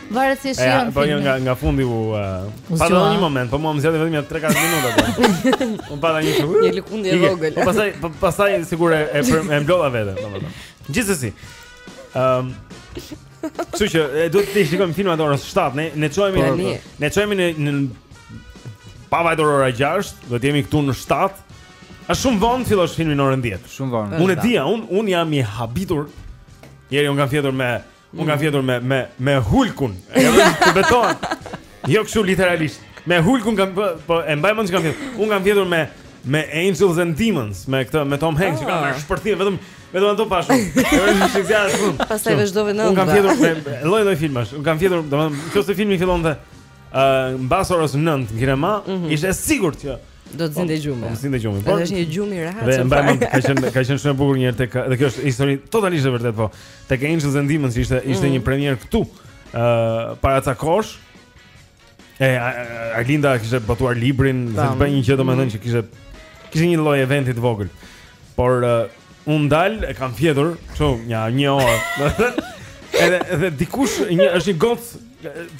Varet si e shijon filmin. Po jo nga nga fundi u pa në një moment, po mua më zgjati vetëm 3-4 minuta apo. Unë pata një çik. Një lëkundje e vogël. Po pastaj po pastaj sikur e e mblodha veten, domethënë. Gjithsesi. Ehm. Kështu që ne duhet të shikojmë filmat e orës 7, ne ne çohemi ne ne çohemi ne ne pa vajtur ora 6, do të jemi këtu në 7. Është shumë vonë të fillosh filmin orën 10. Shumë vonë. Unë e di, unë unë jam i habitur. Jeri unë kam fjetur me Unë kam fjetur me me me Hulkun. Edhe të beton. Jo kështu literalisht. Me Hulkun kam po, po e mbaj mend që kam fjetur. Unë kam fjetur me me Angels and Demons, me këtë me Tom Hanks, oh. kam ah. shpërthyer vetëm vetëm ato ka shumë. Edhe një çik zjarr shumë. Pastaj vazhdova unë. Unë kam fjetur me lloj lloj filmash. Unë kam fjetur, domethënë, nëse filmi fillonte ë uh, mbas orës 9 në kinema, mm -hmm. ishte e sigurt që Do të zinte gjumë. Do të zinte gjumë. Po është një gjumë i rehat. Dhe mbaj mend, ka qenë ka qenë shumë e bukur një herë tek dhe kjo është histori totalisht e vërtetë po. Tek Angels and Demons ishte ishte mm. një premierë këtu. ë uh, para ca kohësh. E Arlinda kishte botuar librin, se të bëj një gjë domethënë mm. që kishte kishte një lloj eventi të vogël. Por uh, un dal e kam fjetur, kështu një një orë. Edhe edhe dikush një është një gocë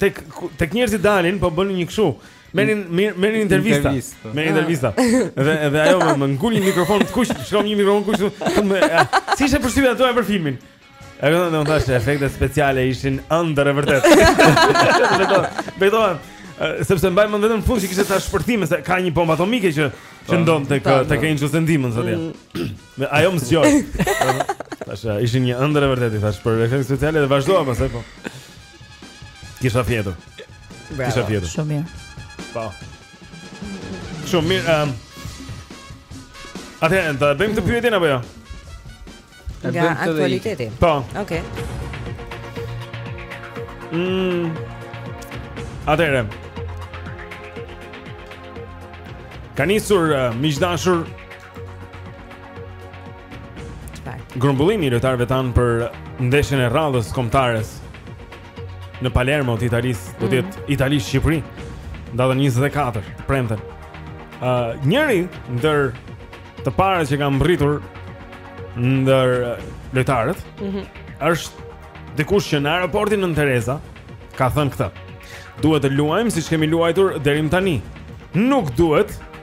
tek tek njerëzit dalin po bënin një kështu. Merrnin, merrnin intervista. Merrnin intervista. Dhe dhe ajo më, më ngul një mikrofon të kuq, shkon një mikrofon kuq, thotë më si ishte përshtypja juaj për filmin. E do të thonë se efektet speciale ishin ëndërr e vërtetë. Beton, beton. Sepse mbaj mend vetëm fundin që kishte ca shpërthime se ka një bombë atomike që që po, ndodh tek tek Angels and Demons, zotja. Mm. Ajo më zgjoi. Thashë ishin një ëndërr e vërtetë, thashë për efektet speciale dhe vazhdova pastaj po. Kisha fjetur. Bravo. Kisha fjetur. Shumë mirë. Po. Shumë mirë. Ehm. Um, Atëherë të bëjmë dhe pyetjen apo jo? Ja? Nga aktualiteti. Po. Okej. Okay. Mm. Atëherë. Ka nisur uh, miq të dashur Grumbullimi i lojtarëve tanë për ndeshjen e radhës të kombëtares në Palermo të Italisë, do të jetë mm. Itali Shqipëri datën 24 të premten. Ë uh, njëri ndër të parët që kanë mbërritur ndër lojtarët mm -hmm. është dikush që në aeroportin Nënë Tereza ka thënë këtë. Duhet të luajmë siç kemi luajtur deri më tani. Nuk duhet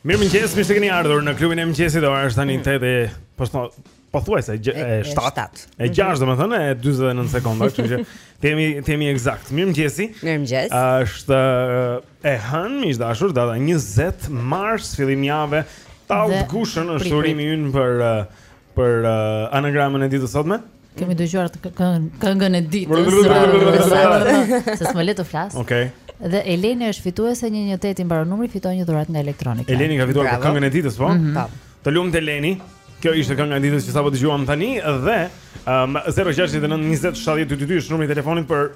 Mirëmëngjes, mirë se keni ardhur në klubin e mëngjesit, ora është tani 8 edhe po, pothuajse e 7 E 6 domethënë e 29 sekonda Që që të jemi, të jemi ekzakt Mirëmëngjes Mirëmëngjes është e hënë, miq të dashur, data 20 mars fillim jave Ta lëshoftë gushën është urimi ynë për, për uh, anagramën e ditës së sotme Kemi mhm. dëgjuar dhe këngën e ditës. Se s'më le të flas. Okej. Dhe Eleni është fituese një një tetë i mbaron numri fiton një dhuratë nga elektronika. Eleni ka fituar për këngën e ditës, po? Mhm. Po. Të lumtë Eleni. Kjo ishte kënga e ditës që sapo dëgjuam tani dhe um, 0692070222 është numri i telefonit për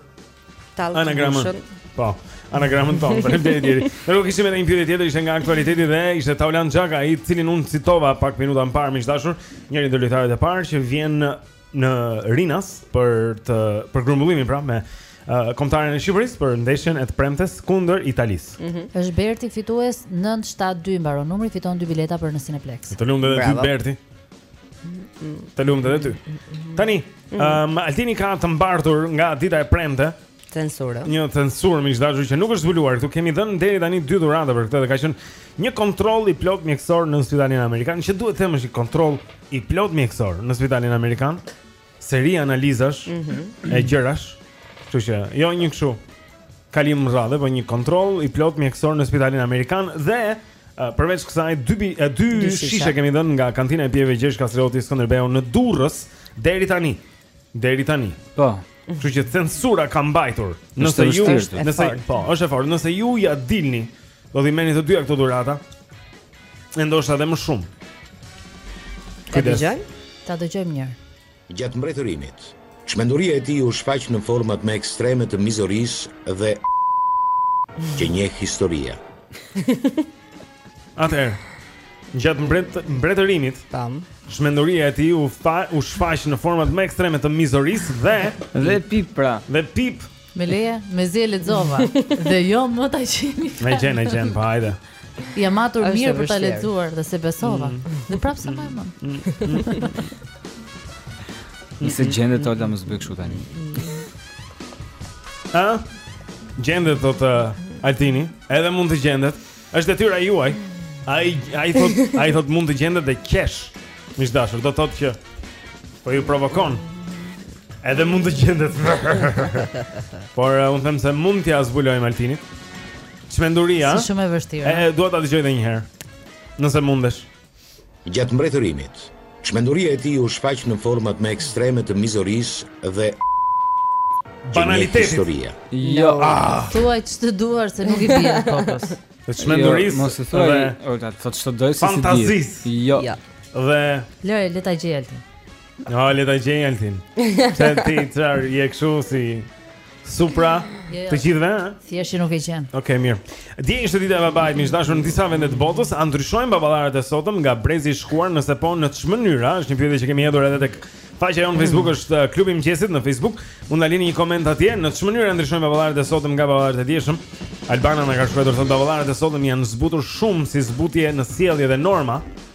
Anagramën. Po. Anagramën tonë. Faleminderit deri. Ne kishim edhe një pyetje tjetër, ishte nga aktualiteti dhe ishte Taulan Xhaka, të cilin unë citova pak minuta më parë, miq të dashur, njëri ndër lojtarët e parë që vjen në, në Rinas për të për grumbullimin pra me uh, kombëtaren e Shqipërisë për ndeshjen e të premtes kundër Italisë. Mm -hmm. Është Berti fitues 972 mbaron numri, fiton dy bileta për në Cineplex. Të lumtë edhe ty Berti. Të lumtë edhe ty. Tani Ëm mm. um, Altini ka të mbartur nga dita e premte censurë. Një censurë miq dashur që nuk është zbuluar. Ktu kemi dhënë deri tani dy dhurata për këtë dhe ka qenë një kontroll i plotë mjekësor në spitalin amerikan. Që duhet të them është një kontroll i plotë mjekësor në spitalin amerikan. Seri analizash mm -hmm. e gjërash. Kështu që jo një kështu kalim radhe, po një kontroll i plotë mjekësor në spitalin amerikan dhe Përveç kësaj, dy, dy, dy shishe. shishe kemi dhënë nga kantina e pijeve Gjergj Kastrioti Skënderbeu në Durrës deri tani. Deri tani. Po. Kështu që censura ka mbartur. Nëse ju, nëse po, është e fortë. Nëse ju ia dilni, do t'i merrni të dyja këto dhurata. E ndoshta edhe më shumë. Kujdes. Ta dëgjojmë njëherë. Gjatë mbretërimit, çmenduria e tij u shfaq në format më ekstreme të mizorisë dhe që njeh historia. Atëherë, gjatë mbret mbretërimit, tam, çmenduria e tij u fa, u shfaq në format më ekstreme të mizorisë dhe dhe pip pra. Dhe pip. Me leje, mezi e lexova dhe jo më ta gjeni. Me gjen, me gjen, po hajde. Ja matur mirë për ta lexuar dhe s'e besova. Mm. Dhe prapë sa më mund. Nëse gjendet Olta mos bëj kshu tani A? Gjendet thotë Altini Edhe mund të gjendet Është detyra juaj. Ai ai thot, ai thot mund të gjendet dhe qesh. Miq dashur, do thotë që po ju provokon. Edhe mund të gjendet. Por uh, unë them se mund t'ia zbulojmë Altinit. Çmenduria. Si shumë e vështirë. E dua ta dëgjoj edhe një herë. Nëse mundesh. Gjatë mbretërimit, çmenduria e tij u shfaq në format më ekstreme të mizorisë dhe banalitetit. Jo, ah. thuaj ç'të duash se nuk i bie kokës. Të çmendurisë. Jo, mos e thuaj, Olta, thotë ç'të dojë se s'e di. Fantazisë. Jo. jo. Dhe Lëre le ta gjejë Altini. Jo, le ta gjejë Altini. Se ti çar je kështu si Supra jo, jo. të gjithëve, ha? Thjesht nuk e gjen. Okej, okay, mirë. Dje ishte dita e babait, miq dashur, në disa vende të botës, a ndryshojnë baballarët e sotëm nga brezi i shkuar nëse po në ç'mënyrë, është një pyetje që kemi hedhur edhe tek faqja jonë në Facebook mm. është uh, Klubi i Mëngjesit në Facebook. Mund të na lini një koment atje, në ç'mënyrë ndryshojnë baballarët e sotëm nga baballarët e djeshëm? Albana më ka shkruar se baballarët e sotëm janë zbutur shumë si zbutje në sjellje dhe norma.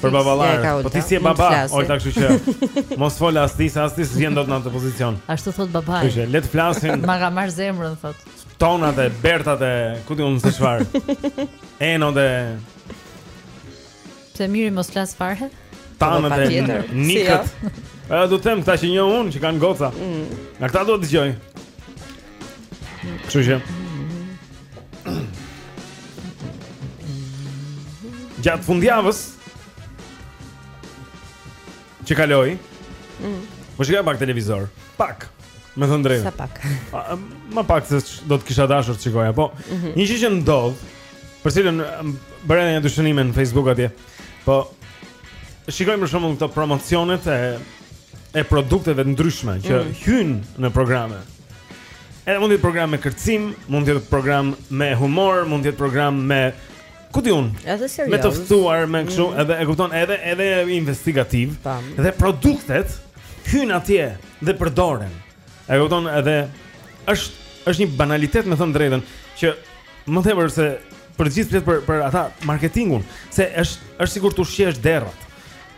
Për baballarët. Po ti s'je baba? Oj tash kështu që mos fol as ti, as ti s'vjen dot në atë pozicion. Ashtu thot babai. Kështu që le të flasin. Ma ka marrë zemrën thot. Tonat e bertat e ku di unë se çfarë. Eno de. Epo mirë mos flas fare? Tonat e nikët. Jo? Ëh, do t'ia themi këta që një unë që kanë goca. Mm. Na këta do të dëgjojnë. Kështu që Gjatë fundjavës Që kaloi mm. Po shikoja pak televizor Pak Me thënë të drejtën Sa pak a, Ma pak se do të kisha dashur të shikoja Po mm -hmm. një gjë që ndodh Për cilën Bëra një dy shënime në Facebook atje Po Shikoj për shembull këto promocionet e e produkteve të ndryshme që mm. hyjnë në programe. Edhe mund të jetë program me kërcim, mund të jetë program me humor, mund të jetë program me ku di unë. Edhe serioz. Me të ftuar me kështu, mm. edhe e kupton, edhe edhe investigativ. Tam. Dhe produktet hyjnë atje dhe përdoren. E kupton edhe është është një banalitet me thënë të drejtën që më tepër se për gjë flet për për ata marketingun, se është është sikur të ushqesh derrat.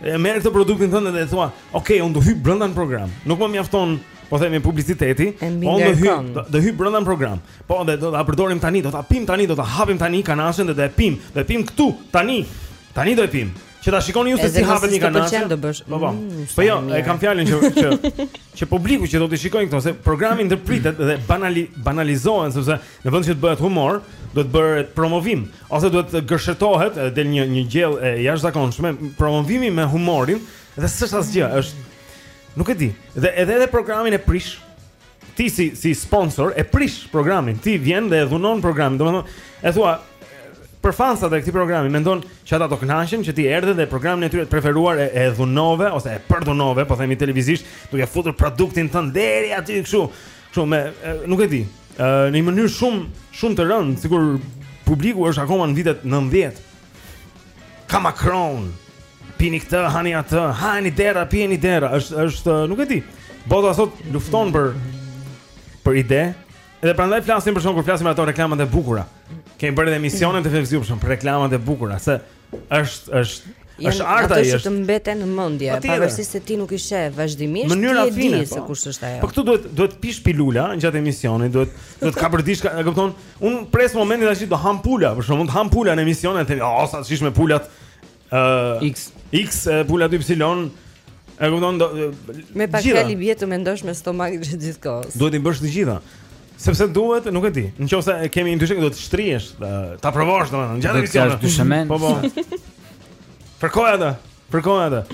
E merr këtë produktin thënë dhe thua, "Ok, unë do hyj brenda në program. Nuk më mjafton, po themi publiciteti, po unë do hyj, do hyj brenda në program. Po dhe do ta përdorim tani, do ta pim tani, do ta hapim tani kanaçen dhe do e pim, do e pim këtu tani. Tani do e pim." Që ta shikoni ju se si hapet një kanaçe. Edhe do bësh. Po po. Mm, po jo, e kam fjalën që që që publiku që do t'i shikojnë këto se programi ndërpritet dhe banali, banalizohen sepse në vend që të bëhet humor, duhet të bëhet promovim ose duhet të gërshetohet edhe del një një gjellë e jashtëzakonshme promovimi me humorin dhe s'është asgjë, është nuk e di. Dhe edhe edhe programin e prish ti si si sponsor e prish programin, ti vjen dhe e dhunon programin. Domethënë, e thua për fansat e këtij programi mendon që ata do kënaqen që ti erdhe dhe programin e tyre të preferuar e, e dhunove ose e përdhunove, po themi televizisht, duke futur produktin tënd deri aty kështu. Kështu me e, nuk e di. Ë në një mënyrë shumë shumë të rëndë, sikur publiku është akoma në vitet 90. Ka Macron. Pini këtë, hani atë, hani derra, pini derra. Është është, nuk e di. Bota sot lufton për për ide. Edhe prandaj flasim për shembull kur flasim për ato reklamat e bukura. Kemi bërë emisione të Fevziupshëm për reklamat e bukura, se është është është art e është. Të mbeten në mendje, pavarësisht se ti nuk i sheh vazhdimisht, ti e di se po. kush është ajo. Po këtu duhet duhet të pish pilula gjatë emisionit, duhet duhet t'i kapërdish, e kupton? Un pres momentin tash do ham pula, për shembull të hamë pula në emision e themi, "Oh, sa të shijshme pulat." ë uh, X X e pula dy ipsilon. E kupton domethënë pak fjalë bie të mendosh me stomak gjithë gjithë kohës. Duhet t'i bësh të gjitha. Sepse duhet, nuk e di. Nëse e kemi një dyshek do të shtrihesh, ta provosh domethënë gjatë emisionit. Dyshekun. Po po. Provoje atë. Përkon atë.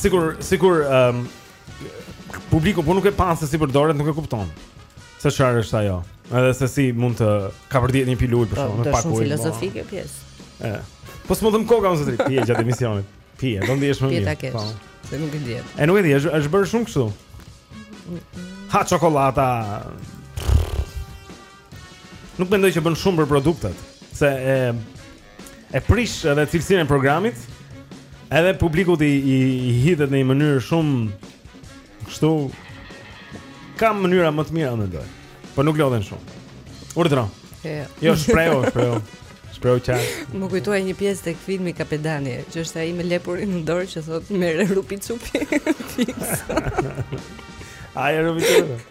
Sikur, sikur ehm um, publiku po nuk e pa se si përdoret, nuk e kupton. Se çfarë është ajo? Edhe se si mund të kapërdihet një pilulë për po, shkak të pak ujit. Është filozofike pjesë. Ëh. Po s'mund të më koka unë se ti je gjatë emisionit. Ti je, do ndihesh më mirë. Po. Se nuk e di. E nuk e di, është është bërë shumë kështu. Ha çokolata. Nuk mendoj që bën shumë për produktet, se e e prish edhe cilësinë e programit. Edhe publikut i i, i hidhet në një mënyrë shumë kështu ka mënyra më të mira mendoj. Po nuk lodhen shumë. Urdhëro. Jo, jo shprehu, shprehu. Shprehu ça. Më kujtohet një pjesë tek filmi Kapedani, që është ai me lepurin në dorë që thotë merr rupi çupi. Ai rupi çupi.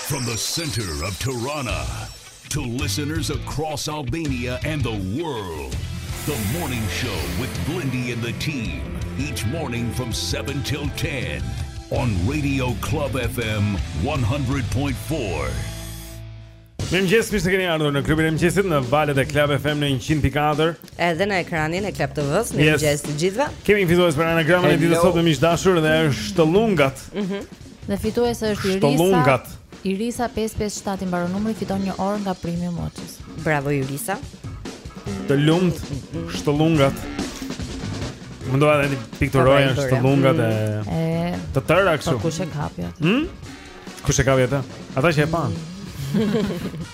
From the center of Tirana to listeners across Albania and the world. The morning show with Blendi and the team each morning from 7 till 10 on Radio Club FM 100.4. Mirëmëngjes, mirë se keni ardhur në klubin e mëngjesit në valët e Club FM në 100.4 Edhe në ekranin e Club TV-s, mirëmëngjes të gjithëve Kemi një fitues për anagramën e ditës sot miq të dashur dhe është shtëllungat mm -hmm. Dhe fituese është Irisa. Shtëllungat. Irisa 557 i mbaron numri, fiton një orë nga Premium Watches. Bravo Irisa. Të lumtë shtëllungat. U mundova t'i pikturoj po, shtëllungat e mm. të tëra kështu. Po, kush e kapi atë? Hm? Kush e kapi atë? Ata që e panë.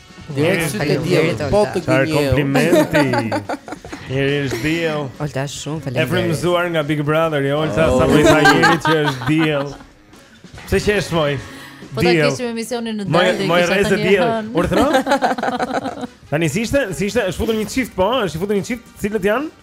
Eri është diell. Po të gënjeu. Komplimenti. Eri është diell. Olta shumë faleminderit. E frymëzuar nga Big Brother, jo Olta, sa më tha Eri që është diell. Pse që është moj? Po ta kishim emisionin në darkë do kisha thënë hënë. Urdhëro? Tani si ishte? Si ishte? Është futur një çift po, është futur një çift, cilët janë?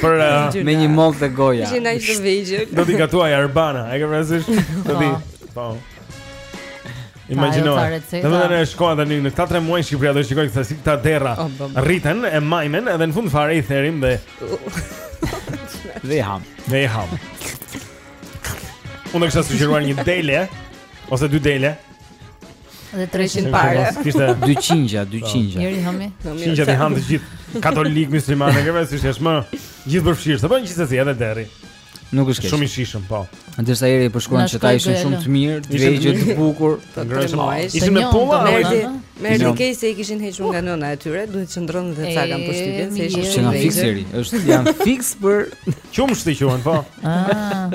Për uh, me një mollë te goja. Ishin aq të vegjël. Do t'i gatuaj Arbana, e ke parasysh? Do t'i. Po. po. Imagjino. Do të na shikojë tani në këta 3 muaj Shqipëria do të shikojë se si këta derra oh, rriten e majmen edhe në fund fare i therim dhe dhe ham. Dhe ham. Unë kisha sugjeruar një dele ose dy dele. Dhe 300 pare. Kishte 200, 200. Eri hami. Qengjat i hanë të gjithë katolikë myslimanë, ke vënë si është më gjithëpërfshirëse, po gjithsesi edhe derri. Nuk është keq. Shumë i shijshëm, po. Ndërsa Eri po shkruan që ata ishin shumë të mirë, të vegjël të bukur, të ngrohtë. Ishin me pulla, më erdhi, më erdhi keq se i kishin hequr nga nëna e tyre, duhet të qëndronin dhe ca kam përshtypjen se ishin shumë të vegjël. Është janë gica qumështi quhen, po. Ah.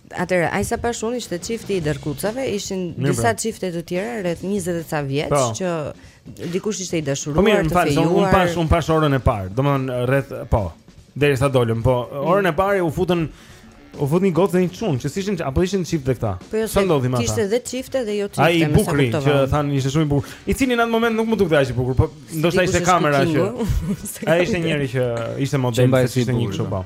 Atëherë, aq sa pash unë ishte çifti i Derkucave, ishin Mirë, disa pra. çifte të tjera rreth 20 e ca vjeç po. që dikush ishte i dashuruar, po, mirë, të fejuar. Po mirë, unë pash, unë pash orën e parë. Domethënë rreth, po. Derisa dolëm, po mm. orën e parë u futën U fut një gocë dhe një çun, që ishin apo ishin çift dhe këta. Po jo, ça ndodhi me ata? Kishte dhe çifte dhe jo çifte. Ai i bukur që thanë ishte shumë i bukur. I cili në atë moment nuk më dukte aq i bukur, po ndoshta ishte kamera që. Ai ishte njëri që ishte model, ishte një kështu po.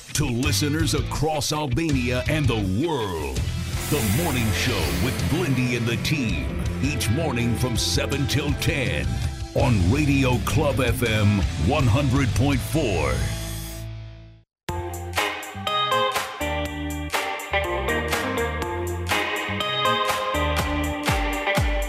to listeners across Albania and the world, the morning show with Blindy and the team, each morning from 7 till 10 on Radio Club FM 100.4.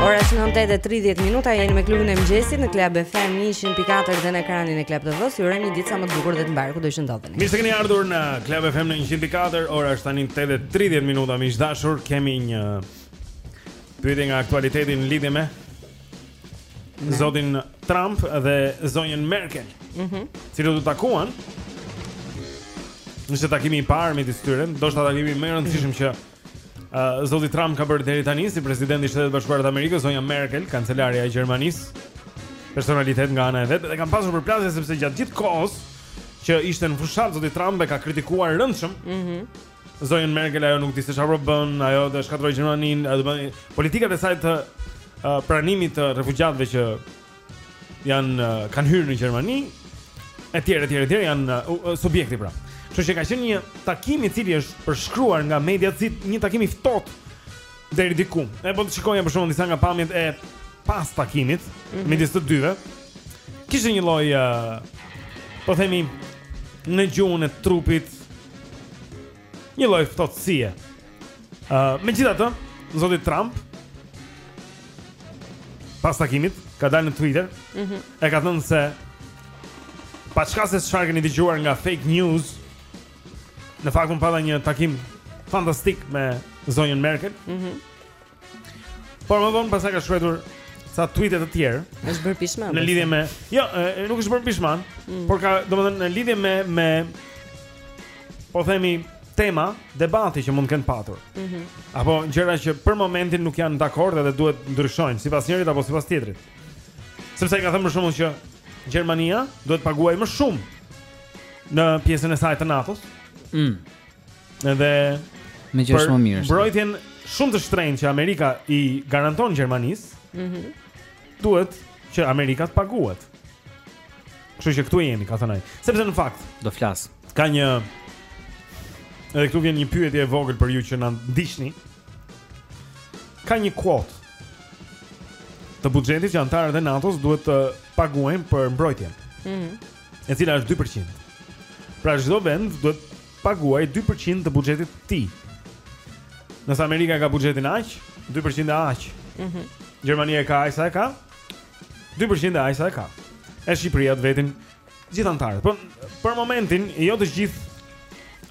Ora është 9:30 minuta, jeni me klubin e mëngjesit në Club FM 100.4 dhe në ekranin e Club TV-së. Ju urojmë një ditë sa më të bukur dhe të mbarë kudo që të ndodheni. Mirë se keni ardhur në Club FM në 100.4. Ora është tani 8:30 minuta, miq të dashur, kemi një pyetje nga aktualiteti në lidhje me Zotin Trump dhe zonjën Merkel. Mhm. Mm Të cilët u takuan? Në fakt takimi i parë midis tyre, ndoshta takimi më i rëndësishëm që mm -hmm. Uh, Zoti Trump ka bërë deri tani si president i Shteteve të Bashkuara të Amerikës, zonja Merkel, kancelarja e Gjermanisë, personalitet nga ana e vet, dhe kanë pasur përplasje sepse gjatë gjithë kohës që ishte në fushatë zoti Trump e ka kritikuar rëndshëm. Mhm. Mm zonjën Merkel ajo nuk di se çfarë po bën, ajo do shkatrrojë Gjermaninë, do bën politikat e saj të uh, pranimit të refugjatëve që janë kanë hyrë në Gjermani etj etj etj janë uh, subjekti pra. Kështu që ka qenë një takim i cili është përshkruar nga mediat si një takim i ftohtë deri diku. Ne po të shikojmë për shembull disa nga pamjet e pas takimit mm -hmm. midis të dyve. Kishte një lloj uh, po themi në gjuhën e trupit Një lloj ftohtësie. Ë, uh, megjithatë, zoti Trump pas takimit ka dalë në Twitter. Mhm. Mm e ka thënë se paçka se çfarë keni dëgjuar nga fake news. Në fakt unë pata një takim fantastik me zonjën Merkel. Mhm. Mm Por më vonë pastaj ka shkruar ca tweete të tjerë. Është bërë pishman. Në lidhje me, jo, e, nuk është bërë pishman, mm. por ka, domethënë në lidhje me me po themi tema debati që mund të kenë patur. Mhm. Mm apo gjëra që për momentin nuk janë dakord dhe duhet ndryshojnë sipas njërit apo sipas tjetrit. Sepse ka thënë për shembull që Gjermania duhet të paguajë më shumë në pjesën e saj të NATO-s. Mhm. Mm Edhe bën shumë mirë. Mbrojtjen shumë të shtrenjtë që Amerika i garanton Gjermanisë. Mhm. Mm duhet që Amerika të paguhet. Kështu që këtu jemi, ka thënë ai. Sepse në fakt do flas. Ka një Edhe këtu vjen një pyetje e vogël për ju që na ndiqni. Ka një kuotë të buxhetit që anëtarët e NATO-s duhet të paguajnë për mbrojtjen. Mhm. Mm e cila është 2%. Pra çdo vend duhet paguaj 2% të buxhetit të tij. Nëse Amerika e ka buxhetin aq, 2% e aq. Mhm. Mm Gjermania e ka aq sa e ka. 2% e aq sa e ka. E Shqipëria të vetin gjithë antarët. Po për momentin jo të gjithë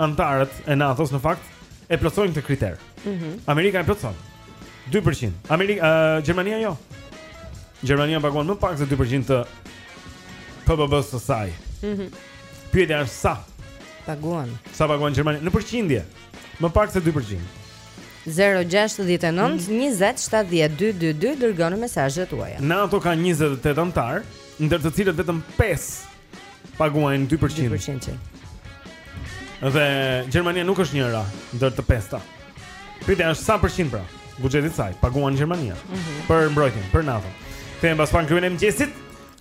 antarët e NATO-s në fakt e plotësojnë këtë kriter. Mhm. Mm Amerika e plotson. 2%. Amerika, uh, Gjermania jo. Gjermania paguan më pak se 2% të PBB-së së saj. Mhm. Mm Pyetja është sa paguan? Sa paguan Gjermania në përqindje? Më pak se 2%. 0-6-19-20-7-12-2 Dërgoni mesazhet tuaja NATO ka 28 antarë Ndër të cilët vetëm 5 paguajnë 2%. 2%. Dhe Gjermania nuk është njëra ndër të pesta. Pyetja është sa përqind pra buxhetit të saj paguan Gjermania mm -hmm. për mbrojtjen, për NATO. Te baspana Klubi i mëngjesit.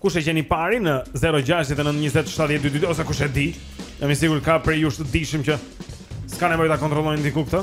Kush e gjen i pari në 0692070222 ose kush e di? Jam i sigurt ka prej jush të dijshëm që s'ka nevojë ta kontrollojnë diku këtë.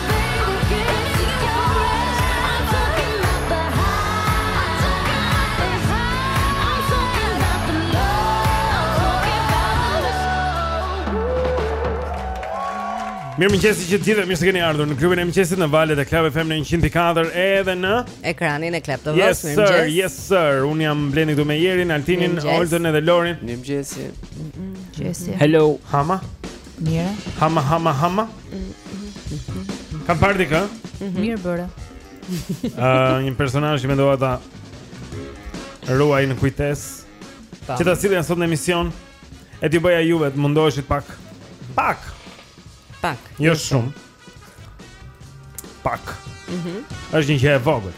Mirë mëngjesi të gjithë, mirë se keni ardhur në klubin e mëngjesit në valët e Club FM në 104 edhe në ekranin e Club TV. Yes sir, yes sir. Unë jam Blendi këtu me Jerin, Altinin, Olden edhe Lorin. Mirë mëngjesi. Mëngjesi. Hello. Hama. Mirë. Hama hama hama. Kam parë dikë? Mhm. Mirë bëre. Ëh, një personazh që mendova ta ruaj në kujtesë. Që ta sillja sot në emision. E t'ju bëja juve të mundoheshit pak. Pak. Pak. Jo, jo shumë. Pak. Mhm. Mm është një gjë e vogël.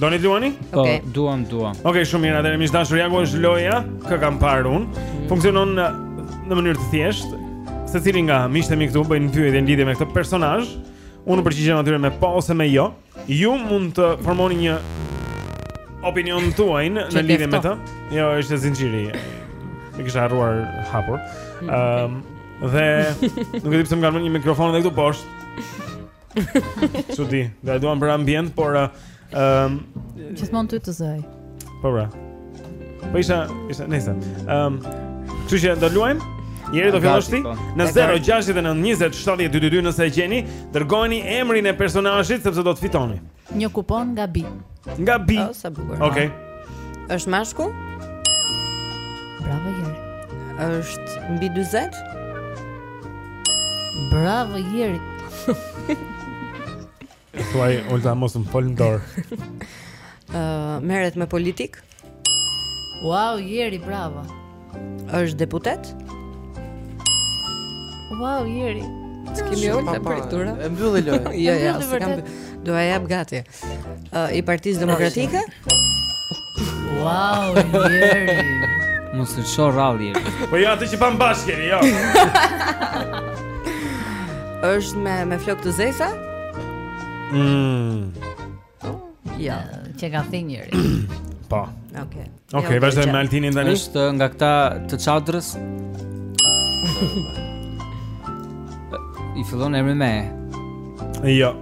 Doni të luani? Okej, okay. Po, duam, duam. Okej, okay, shumë mirë. Atëherë miq të dashur, ja ku është loja, kë kam parë unë. Mm -hmm. Funksionon në, në mënyrë të thjeshtë. Secili nga miqtë e mi këtu bëjnë pyetje në lidhje me këtë personazh. Unë u përgjigjem atyre me po ose me jo. Ju mund të formoni një opinion tuaj në lidhje me të. Jo, është zinxhiri. E kisha harruar hapur. Mm, Ëm ehm, dhe nuk e di pse më kanë vënë një mikrofon edhe këtu poshtë. Çudi, do e duam për ambient, por ëm ehm, um, gjithmonë ty të zëj. Po bra. Po isha, isha nëse. Ehm, çuna do luajmë? Jeri do fillosh ti? Po. Në 069 20 70 222 nëse e gjeni, dërgojeni emrin e personazhit sepse do të fitoni. Një kupon nga Bi. Nga Bi. Oh, sa bukur. Okej. Okay. Është mashkull? Bravo Jeri. Është mbi 40? Bravo Jeri. Thuaj, Olta, mos më fol në dorë. uh, merret me politikë. Wow, Jeri, bravo. është deputet? Wow, Jeri. S'e kemi Olta për e tura. E mbylli lojën. Jo, jo, s'e kam... Do ia jap gati. Uh, I Partisë Demokratike? Wow, Jeri. Mos e shoh rallje. Po ja atë që pamë bashkë, jo. Është me me flokë të zeza? Mm. Ja, që ka thënë njëri. Po. Okej. Okay. Okej, okay, vazhdojmë me Altinin tani. Është nga këta të çadrës. I fillon emri me... Jo.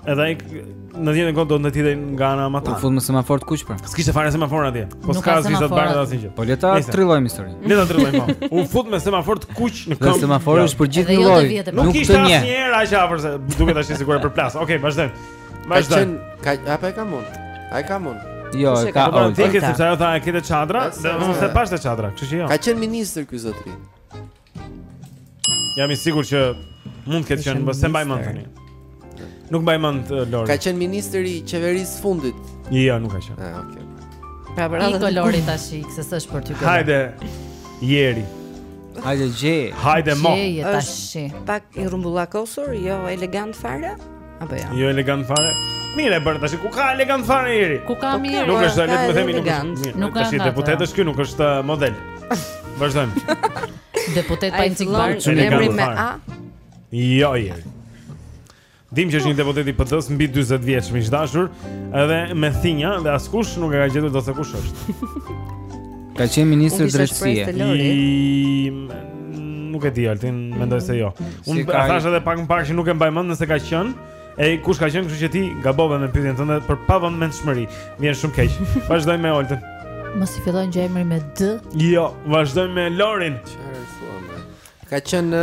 Edhe ai në dhjetë kohë do të ndetitej nga ana më tani. Po u fut me semafor të kuq pra. S'kishte fare semafor atje. Po s'ka as vijë të bardhë asnjë gjë. Po le ta trillojmë historinë. Le ta trillojmë. Po. U fut me semafor të kuq në këmbë. Semafori është për gjithë jo lloj. Nuk kishte asnjëherë aq afër se duket tash sigurisht për plas. Okej, vazhdojmë. Vazhdojmë. Ka apo e kam unë? A e kam unë. Jo, e kam unë. Ti e ke sepse ajo tha e ke te çadra, domethënë s'e pashë te çadra, kështu që jo. Ka qenë ministër ky zotri. Jam i sigur që mund të ketë qenë, po s'e mbaj mend tani. Nuk mbaj mend uh, Lori. Ka qenë ministër i qeverisë së fundit. Jo, nuk ka qenë. Ah, okay. Pra pra do Lori tash, se s'është për ty. Hajde. Jeri. Hajde gjeje. Hajde mo. Gjeje tashi. Pak i rrumbullakosur, jo elegant fare. Apo jo. Jo elegant fare. Mirë e bën tash ku ka elegant fare Jeri. Ku ka po, mirë. Nuk është le të themi nuk është. Nuk ka. Si deputet është ky nuk është uh, model. Vazhdojmë. Deputet pa një çikë bark. Emri me A. Jo jo. Dimë që është një deputet i PD-s mbi 40 vjeç miq të dashur, edhe me thinja dhe askush nuk e ka gjetur dot se kush është. Ka qenë ministër drejtësie. Nuk e di Altin, mendoj se jo. Unë siç thashë edhe pak më parë që nuk e mbaj mend nëse ka qenë. E kush ka qenë, kështu që ti gabove me pyetjen tënde për pavëmendshmëri. Më vjen shumë keq. Vazhdojmë me Oltën. Mos i fillon gjë emri me D. Jo, vazhdojmë me Lorin. Çfarë thua mo? Ka qenë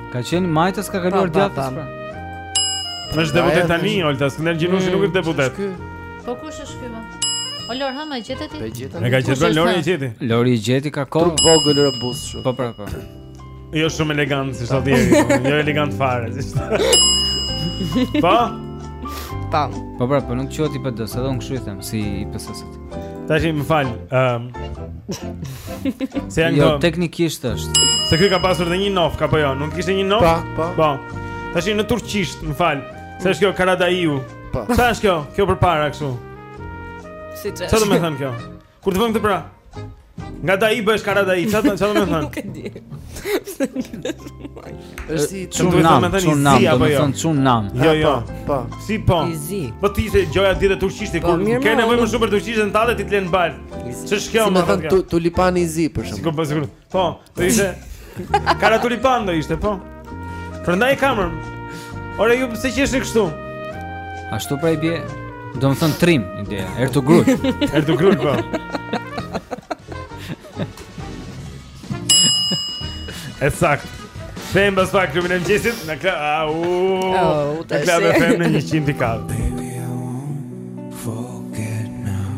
Ka qenë majtas ka kaluar djathtas pra. Mo është deputet tani, Olta, Skënder Gjinushi nuk është deputet. Po kush është ky mo? O Lor, ha, mo e gjete ti? E ka gjetur, Lori e gjeti. Lori e gjeti ka kohë. Trup vogël robust shumë. Po, pra, po. Jo shumë elegant, siç tha Jeri. Jo elegant fare, siç tha. Po? Po. Po, pra, po nuk që ati për dësë, edhe unë kështu i them, si i pësësit. Tashi më fal. Ehm. Se janë jo teknikisht është. Se ky ka pasur dhe një nofkë apo jo? Nuk kishte një nof? Po, po. Po. Tashi në turqisht, më fal. Se është kjo Karadaiu. Po. Ça është kjo? Kjo përpara kështu. Siç është. Çfarë do me thënë kjo? Kur të vëmë këtë pra? Nga dai bëhesh karadai, çfarë do me thënë? Nuk e di. Është si çun nam, çun nam, do me thënë çun nam. Jo, jo, po, si po. I zi. Po ti se gjoja di turqisht ti, po, kur ke nevojë më shumë për turqishten tate ti të len në baltë. Ç'është kjo me thënë? Si me thënë tulipan i zi, për shembull. Sikur, po, sikur. Po, Do ishte Kara tulipan do ishte, po Prëndaj e ka emrin. Ore ju pëse qeshni kështu Ashtu pra i bie Do me thënë trim ideja Ertugrul Ertugrul, po E saktë Kthehemi bas pak klubin e mëngjesit Në kla... Au oh, Në Klab FM në njëqind pikë katër Baby, I won't forget now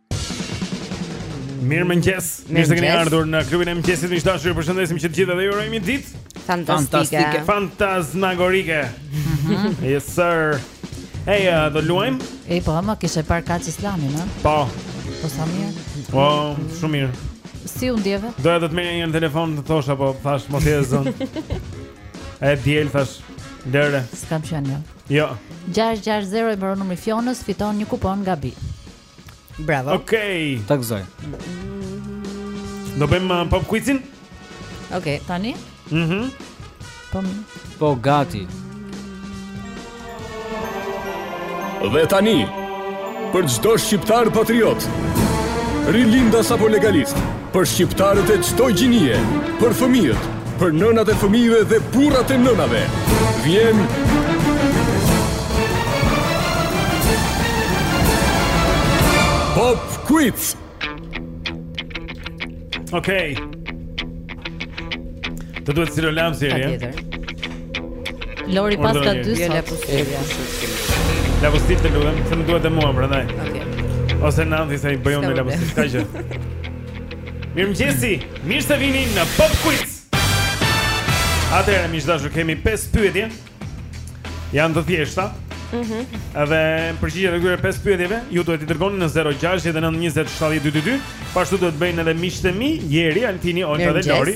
Mirëmëngjes, mirë se keni ardhur në klubin e mëngjesit Miq të dashur, ju përshëndesim që të gjithë dhe ju urojmë një ditë Fantastike Fantazmagorike mhm. Yes sir Ej, uh, do luajmë? Ej, po ama kishe parë Kaç Islamin, ë? Po Po sa mirë? Po, shumë mirë Si u ndjeve? Doja të të merrja një në telefon të thosha, po thashë, mos e zënë E diel, thashë, lëre S'kam qenë, jo Jo 660 e mbaron numri i Fionës, fiton një kupon nga bi Bravo. Okej. Ta gëzoj. Do bëjmë uh, pop quizin? Okej, tani? Mhm. Po. Po gati. Dhe tani, për çdo shqiptar patriot, rilindas apo legalist, Për shqiptarët e çdo gjinie, për fëmijët, për nënat e fëmijëve dhe burrat e nënave, vjen Pop Quiz. Okej. Të duhet si rolam si e Lori pas ka dy sot. Ja vështirë të lutem, se më duhet dhe mua prandaj. Okej. Ose Nanti sa i bëjon me la vostit ka gjë. Mirëmëngjesi, mirë se vini në Pop Quiz. Atëherë miq të dashur kemi 5 pyetje. Janë të thjeshta. Mhm. Edhe përgjigjet e këtyre 5 pyetjeve ju duhet t'i dërgoni në 069 20 70 222. Po ashtu duhet të bëjnë edhe miqtë e mi, Jeri, Altini, Olga dhe Lori.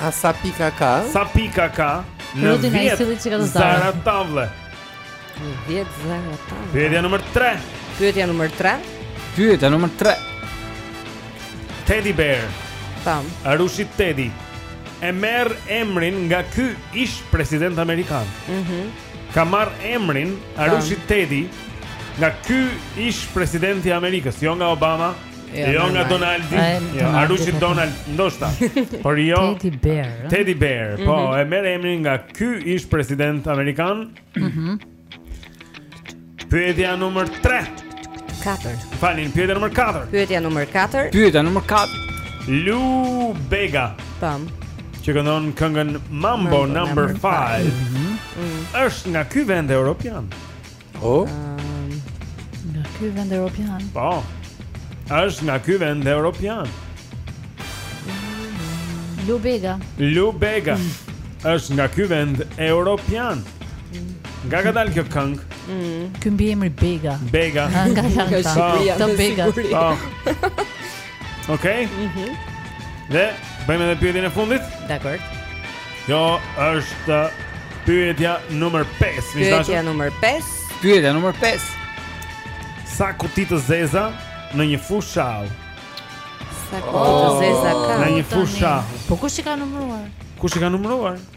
A sa pika ka? Sa pika ka? Në 10 zara tavle? Në 10 zara tavle. Pyetja numër 3. Pyetja numër 3. Pyetja numër 3. Teddy Bear. Tam. Arushi Teddy. E merr emrin nga ky ish president amerikan. Mhm. E ka marrë emrin Arushi Teddy nga ky ish presidenti i Amerikës, jo nga Obama. Jo, jo nga Donaldi. Jo, Arushi Donald, ndoshta. Por jo. Teddy Bear. Teddy Bear. Po, mhm. e merr emrin nga ky ish president amerikan. Mhm. Pyetja numër 3. 4. Më falni, pyetja numër 4. Pyetja numër 4. Pyetja numër 4. Lou Bega. Tam. Që këndon këngën Mambo, Mambo number 5. Mhm. Mm. Është nga ky vend europian. Po. Nga ky vend europian. Po. Është nga ky vend europian. Lou Bega. Lou Bega. Është nga ky vend europian. Nga ka dalë kjo këngë? Mm. Ky mbiemri Bega. Bega. Nga Shqipëria. Të Bega. Po. Okej. Okay. Mhm. Mm dhe bëjmë edhe pyetjen e fundit. Dakor. Kjo është pyetja numër 5. Pyetja numër 5. Pyetja numër 5. Sa kuti të zeza në një fushë shahu? Sa kuti të zeza ka? Në një fushë shahu. Po kush i ka numëruar? Kush i ka numëruar?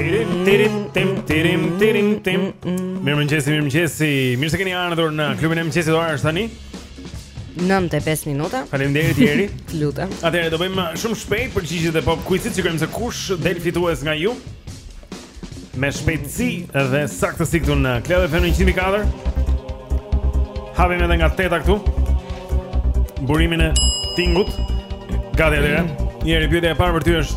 Tirim, tirim, tim, tirim, tirim, tim Mirëmëngjesi, mirëmëngjesi Mirë se keni ardhur në klubin e mëngjesit ora është tani 9.5 minuta Faleminderit Jeri Të lutem Atëherë, do bëjmë shumë shpejt përgjigjet e pop kuizit Shikojmë se kush del fitues nga ju Me shpejtësi dhe saktësi këtu në Club FM 104 Hapim edhe nga teta këtu Burimin e tingullit Gati atëherë Jeri, pyetja e parë për ty është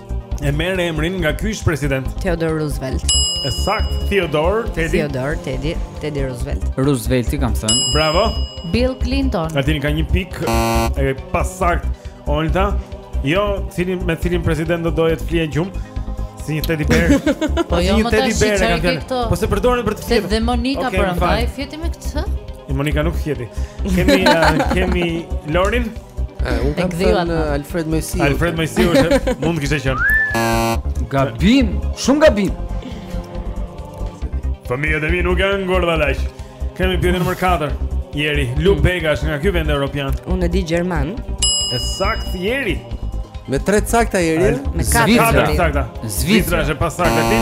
e merr emrin nga ky ish president Theodore Roosevelt. E saktë, Theodore Teddy. Theodore Teddy, Teddy Roosevelt. Roosevelt i kam thënë. Bravo. Bill Clinton. Altini ka një pikë e pasaktë. Olta, jo, cilin me cilin president do doje të flije gjumë? Si një teddy bear. po jo, një teddy bear e kanë. Po se përdoren për të fjetur. Se dhe Monika okay, prandaj, fjeti me këtë? Monika nuk fjeti. Kemi, uh, kemi Lorin? Unë kam thënë uh, Alfred Moisiu. Alfred Moisiu është mund të kishte qenë. Gabim, shumë gabim. Fëmijët e mi nuk janë gorda laq. Kemi pyetjen numër 4. Jeri, Lou mm. Bega është nga ky vend europian. Unë e di gjerman. E saktë Jeri. Me tre të sakta Jeri. Me katër të sakta. Zvicra është e pasaktë.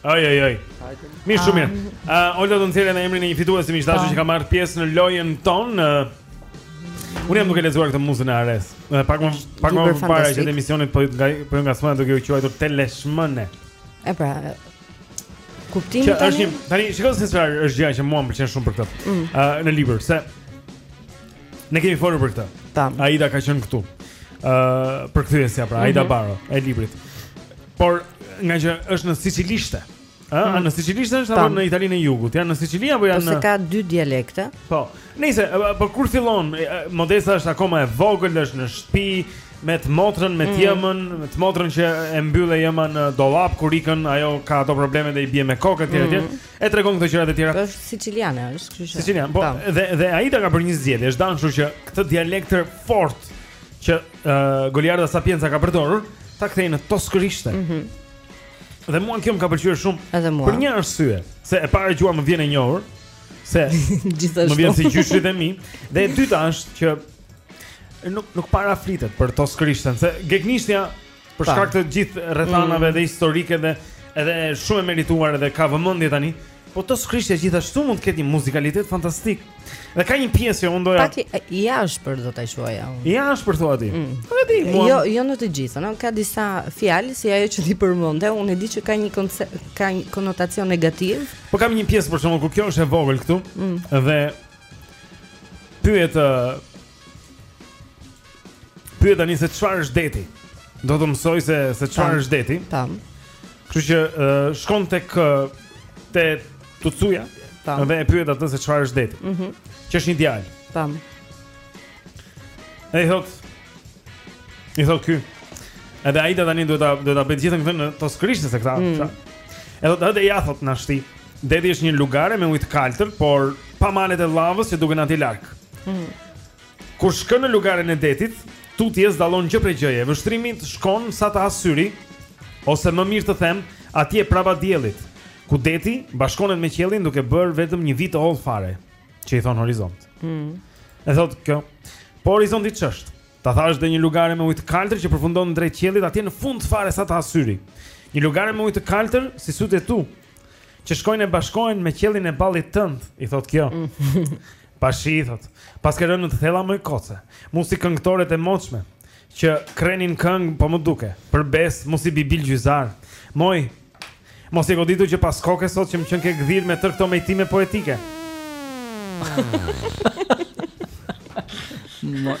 Oj oj oj. Mirë shumë mirë. Ëh, ah. Olga do të nxjerrë emrin e një fituesi miq të dashur po. që ka marrë pjesë në lojën tonë. Unë jam duke lexuar këtë muzën e Ares. Më pak më pak më para emisionit po nga po nga sfona duke u quajtur Teleshmëne. E pra. Kuptimi tani. Tani shikoj se çfarë është gjëja që mua më pëlqen shumë për këtë. Ëh, mm. ah, në libër se ne kemi folur për këtë. Tam. Aida ka qenë këtu. Ëh, ah, përkthyesja pra, Aida mhm. Baro, e librit. Por nga që është në siçilishte. Ëh, mm. në siçilishte është apo në Italinë e Jugut? Janë në Sicili apo janë? Po se ka dy dialekte. Po. Nëse po kur fillon Modesta është akoma e vogël, është në shtëpi me të motrën, me t'jëmën, mm. me të motrën që e mbyll e jëma në dollap, kur ikën, ajo ka ato probleme dhe i bie me kokë, etj etj. mm. e tregon këto gjërat e tjera. Po është siciliane, është kështu. Siciliane, po, dhe, dhe Aida ka bërë një zgjedhje, është dashur që këtë dialekt të fortë, që uh, Goliarda Sapienza ka përdorur, ta kthejë në toskërishte. Mm -hmm. Dhe mua kjo më ka pëlqyer shumë. Edhe mua. Për një arsye, se e para gjuha më vjen e njohur, se gjithashtu më vjen si gjyshërit e mi, dhe e dyta është që nuk nuk para flitet për toskërishten, se gegnishtja Për shkak të gjithë rrethanave mm. dhe historike dhe edhe shumë e merituar dhe ka vëmendje tani. Po toskërishtja gjithashtu mund të ketë një muzikalitet fantastik. Dhe ka një pjesë që unë doja. Pak i ashpër do ta quaja unë. I ashpër thua ti. Mm. Po e di. Jo, jo në të gjitha, no? ka disa fjalë si ajo që ti përmende, unë e di që ka një koncept, ka një konotacion negativ. Po kam një pjesë për shembull ku kjo është e vogël këtu mm. dhe pyet Pyet tani se çfarë është deti. Do të mësojë se se çfarë është deti. Tam. Kështu që uh, shkon tek te Tucuja dhe e pyet atë se çfarë është deti. Mhm. Mm që është një djalë. Tam. Ai thotë I thotë ky. Edhe Aida tani duhet ta duhet ta bëjë gjithë këtë në toskërishte se këta. Mm. Edhe atë ia thotë nashti. Deti është një lugare me ujë të kaltër, por pa malet e lavës që duken aty larg. Mm. Kur shkon në lugaren e detit, tutje s'dallon gjë prej gjëje. Vështrimi të shkon sa të ha syri, ose më mirë të them, atje prapa diellit, ku deti bashkonet me qiellin duke bërë vetëm një vijë të hollë fare, që i thonë horizont. Mm. E thotë kjo. Po horizonti ç'është? Ta thashë dhe një lugare me ujë të kaltër që përfundon drejt qiellit atje në fund fare sa të ha syri. Një lugare me ujë të kaltër si sytë e tu, Që shkojnë e bashkohen me qiellin e ballit tënd, i thotë kjo. Pa shih i thotë, paske rënë në të thella moj koce. Mu si këngëtarët e moçëm që ngrenin këngë po më duke. Për besë, mu si bilbil gjyzar. Moj, mos e godite gjë pas koke sot që më qenke gdhirë me tërë këto mejtime poetike. Moj.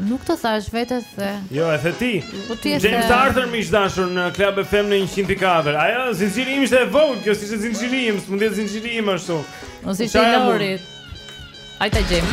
Nuk të thashë vetëm se. Jo, e the ti. Po ti je. James Arthur miq të dashur në Club FM në 104. Ajo zinxhiri im ishte e vogël, kjo ishte zinxhiri im, s'mund të zinxhiri im ashtu. Mos ishte i Lorit. Ai ta gjem.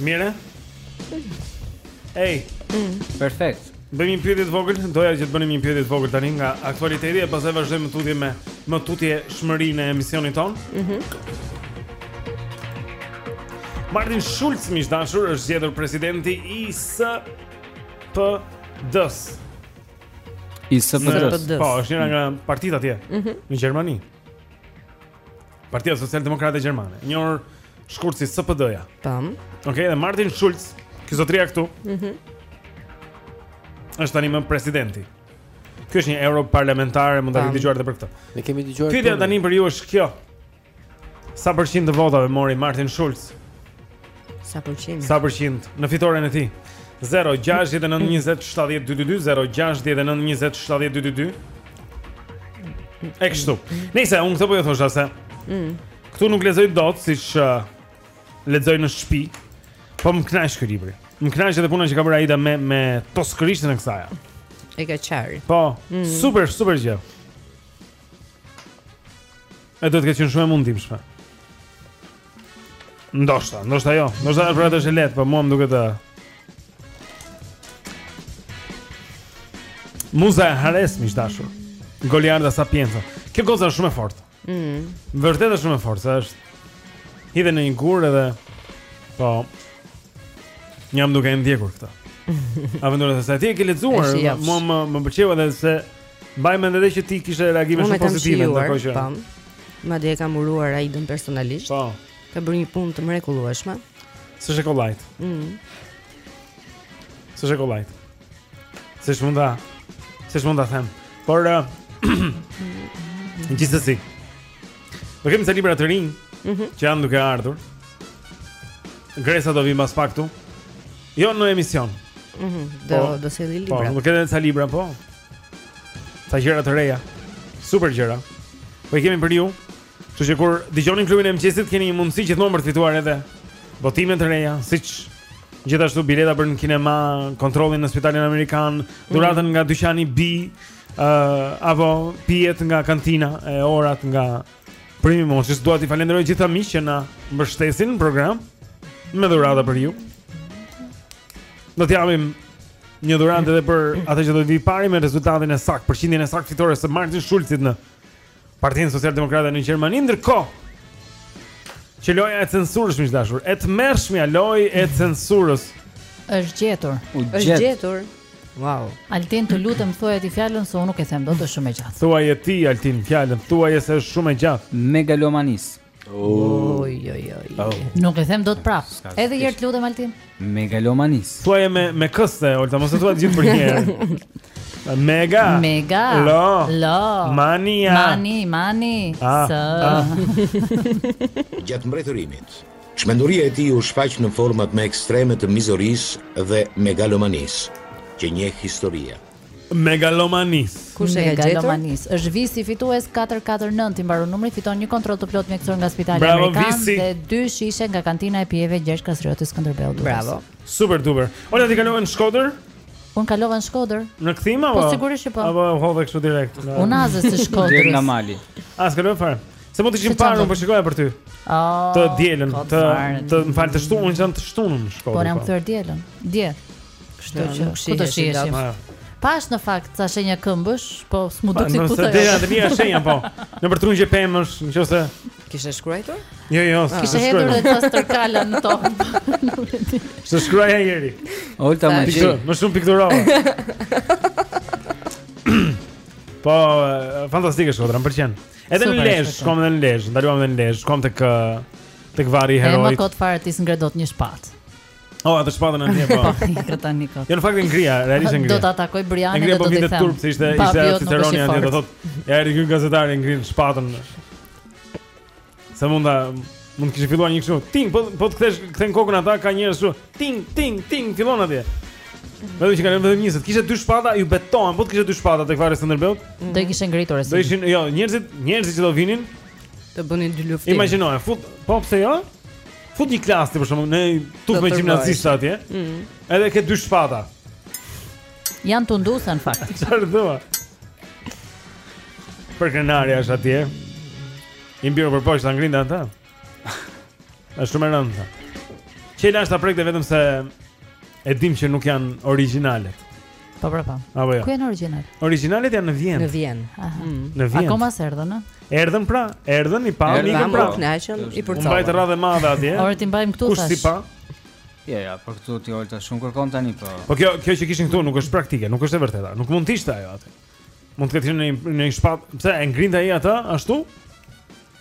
Mire? Ej, mm. perfekt. Bëjmë një pyetje të vogël, doja që të bënim një pyetje të vogël tani nga aktualiteti e pastaj vazhdojmë tutje me mëtutjeshmërinë e emisionit tonë. Mhm. Mm Martin Schulz miq të dashur është zgjedhur presidenti i SPD-s. I SPD-s. Po, është njëra nga partitë atje mm -hmm. në Gjermani. Partia Socialdemokrate Gjermane, njohur shkurt si SPD-ja. Tam. Okej, okay, dhe Martin Schulz, ky zotëria këtu. Mhm. Mm është tanimë presidenti. Ky është një europarlamentar, mund ta keni dëgjuar edhe për këtë. Ne kemi dëgjuar. Pyetja tani për ju është kjo. Sa përqind të votave mori Martin Schulz? Sa përqind? Sa përqind në fitoren e tij? 0692070222 0692070222 E kështu. Nejse unë këtë po ju thosha se. Mm. Ktu nuk lexoj dot siç uh, lexoj në shpi. Po më kënaq ky libri. Më kënaq edhe puna që ka bërë Aida me me toskërishten e kësaj. E ka qarë. Po, mm. super, super gjë. E do të ketë qenë shumë e mundimshme. Ndoshta, ndoshta jo. Ndoshta është vërtet e lehtë, por mua më duket ë. Muza e Hares miq të dashur. Goliarda Sapienza. Kjo goza është shumë e fortë. Ëh. Mm. Vërtet është shumë e fortë, se është. Hidhe në një gurë edhe po jam duke e ndjekur këtë. Aventurat e saj ti e ke lexuar, mua më më pëlqeu edhe se Mbaj mend edhe që ti kishe reagime shumë pozitive ndonëse që. Po. Madje e kam uruar Aidën personalisht. Po. Ka bërë një punë të mrekullueshme. Së shekollajt. Mhm. Së shekollajt. Se shumë da. Se ç'mund ta them. Por uh, gjithsesi. Do kemi ca libra të rinj mm -hmm. Që janë duke ardhur Gresa do vi mbas pak këtu Jo në emision mm -hmm. Do, po, do sjelli po, libra Po, do kemi ca libra, po Ca gjëra të reja Super gjëra Po i kemi për ju Kështu që kur dëgjoni klubin e mëngjesit Keni një mundësi gjithmonë për të fituar edhe Botime të reja Siç Gjithashtu bileta për në kinema Kontrollin në spitalin amerikan Dhuratën mm -hmm. nga dyqani B uh, apo pijet nga kantina e orat nga primi moshës. Dua t'i falenderoj gjithë miqtë që na mbështesin në program me dhurata për ju. Do të japim një dhuratë edhe për atë që do të vi i pari me rezultatin e saktë, përqindjen e saktë fitores së Martin Schulzit në Partinë Socialdemokrate në Gjermani, ndërkohë që loja e censurës miq të dashur, e tmerrshmja lojë e censurës është gjetur. Është gjetur. Wow. Altin të lutem thuaj ti fjalën se unë nuk e them dot është shumë e gjatë. Thuaje ti Altin fjalën, thuaje se është shumë e gjatë. Megalomanis. Oj oj oj. Oh. Nuk e them dot prap. Edhe një herë të lutem Altin. Megalomanisë. Thuaj me me këste, Olta, mos e thuaj gjithë për një herë. Mega. Mega. Lo. Lo. Mania. Mani, mani. Ah, Së. Ah. Gjatë mbretërimit, çmenduria e tij u shfaq në format më ekstreme të mizorisë dhe megalomanisë, që njeh historia. Megalomanisë. Kush e ka gjetur? Megalomanisë. Është Visi fitues 449 i mbaron numri, fiton një kontroll të plotë mjekësor nga Spitali Bravo, Amerikan Visi. dhe dy shishe nga kantina e pijeve Gjergj Kastrioti Skënderbeu. Durrës. Bravo. Super duper. Olta ti kalove në Shkodër? Unë kalova në Shkodër. Në kthim apo? Po, sigurisht që po. Apo e hodhe kështu direkt. në- Unazës së Shkodrës. Direkt nga mali. A s'kalove fare. Se mund të Se kishim çfarë parë, dot? unë po shikoja për ty. Oh, Të dielën, kot të fare. të më fal të shtunën, unë jam të shtunën në Shkodër. Po ne jam po. kthyer të dielën. Dje. Kështu që ku do shiheshim. Pashë në fakt ca shenja këmbësh, po s'm'u duk sikur të. Nëse të mia shenja po. Nëpër trungje pemësh, nëse kishe shkruar? Jo, jo, s'e kishe shkruar. Kishe hedhur ca stërkala në tokë. Nuk e di. S'e shkruaj njeri. Olta më gjej. Më shumë pikturove. Po, fantastike Shkodra, më pëlqen. Edhe në Lezhë, shkuam edhe në Lezhë, ndaluam edhe në Lezhë, shkuam tek tek varri i heroit. E më kot fare ti s'ngre dot një shpatë. Oh, atë shpatën e një po. Këtë tani kot. Jo në fakt e ngrija, realisht e ngrija. Do ta takoj Brianin dhe po do të them. Ngrija po vjen turp se ishte ishte Ciceroni atje do thotë, ja erdhi ky gazetar e ngrin shpatën. Sa mund ta mund të kishte filluar një kështu. Ting, po po të kthesh kthen kokën ata ka njerëz kështu. Ting, ting, ting, fillon atje. Më duket që kanë vetëm një. Të kishte dy shpata, ju betohem, po të kishte dy shpata tek varri Skënderbeut. Mm. Do i kishin ngritur asaj. Do ishin, jo, njerëzit, njerëzit që do vinin të bënin dyluftim. Imagjinoje, fut, po pse jo? Fut një klasë ti për shembull, me tridhjetë gjimnazistë atje. Mhm. Edhe ke dy shpata. Janë tunduese në fakt. Çfarë thua? Përkrenarja është atje. Im bir u përpoq ta ngrinte atë. Është shumë e rëndë. Që e lashë ta prekte vetëm se e dimë që nuk janë origjinale. Po po po. Apo jo. Ku janë origjinalet? Origjinalet janë në Vjenë. Në Vjenë. Aha. Mm. Në Vjenë. Akoma s'erdhën, ë? Erdhën pra, erdhën i pamë, ikën prapë. Erdhën, u kënaqën, i përcollëm. Mbajt radhë e madhe atje. Ora t'i mbajmë këtu tash. Kush s'i pa? Ja, ja, po këtu ti Olta shumë kërkon tani po. Po kjo, kjo që kishin këtu nuk është praktike, nuk është e vërteta. Nuk mund të ishte ajo atë. Mund të ketë në një në një shpatë, pse e ngrinte ai atë ashtu?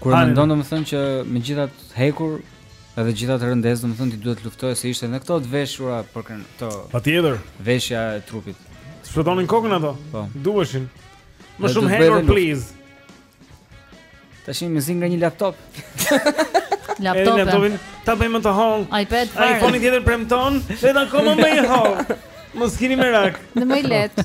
Kur e mendon domethënë që me gjithë atë hekur edhe gjithë atë rëndesë domethënë ti duhet të luftoje se ishte në këto të veshura për këto. Patjetër. Veshja e trupit. Mbronin kokën ato. Po. Duheshin. Më shumë hekur please. Tash mezi ngre një laptop. Laptop. Laptopin ta bëjmë të hollë. iPad. iPhone tjetër premton, është akoma më i hollë. Mos keni merak. Në më i lehtë.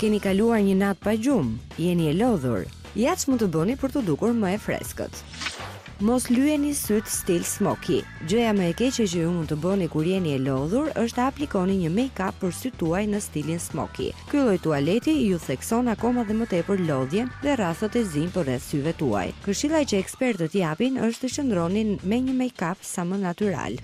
Keni kaluar një natë pa gjumë, jeni e lodhur. Ja ç'mund të bëni për t'u dukur më e freskët. Mos lyeni sytë stil smoky. Gjëja më e keqe që ju mund të bëni kur jeni e lodhur është të aplikoni një make-up për sytë tuaj në stilin smoky. Ky lloj tualeti ju thekson akoma dhe më tepër lodhjen dhe rrathët e zinj përreth syve tuaj. Këshilla që ekspertët japin është të qëndroni me një make-up sa më natyral.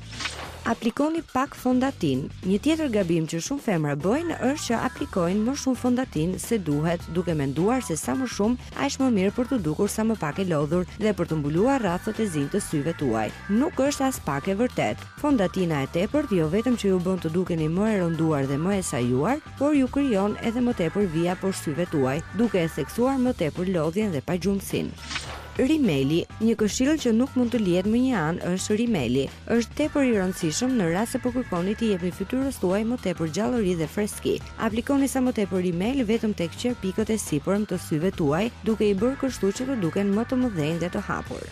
Aplikoni pak fondatinë. Një tjetër gabim që shumë femra bëjnë është që aplikojnë më shumë fondatinë se duhet, duke menduar se sa më shumë, aq më mirë për t'u dukur sa më pak e lodhur dhe për të mbuluar rrathët e zinj të syve tuaj. Nuk është aspak e vërtetë. Fondatina e tepërt jo vetëm që ju bën të dukeni më e rënduar dhe më e sajuar, por ju krijon edhe më tepër vija poshtë syve tuaj, duke e theksuar më tepër lodhjen dhe pagjumësinë. Rimeli, Një këshillë që nuk mund të lihet më një anë është rimeli. Është tepër i rëndësishëm në rast se po kërkoni t'i jepni fytyrës tuaj më tepër gjallëri dhe freski. Aplikoni sa më tepër rimel vetëm tek qerpikët e sipërm të syve tuaj, duke i bërë kështu që të duken më të mëdhenj dhe të hapur.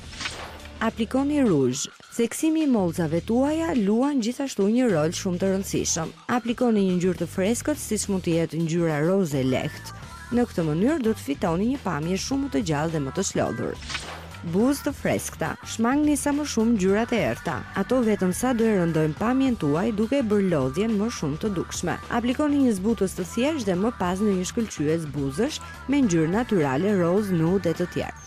Aplikoni ruzh, Theksimi i mollëzave tuaja luan gjithashtu një rol shumë të rëndësishëm. Aplikoni një ngjyrë të freskët, siç mund të jetë ngjyra rozë e lehtë. Në këtë mënyrë do të fitoni një pamje shumë më të gjallë dhe më të shlodhur. Buzë të freskëta. Shmangni sa më shumë ngjyrat e errëta. Ato vetëm sa do e rëndojnë pamjen tuaj duke e bërë lodhjen më shumë të dukshme. Aplikoni një zbutës të thjeshtë dhe më pas ndonjë shkëlqyes buzësh me ngjyrë natyrale, rozë, nude e të tjerë.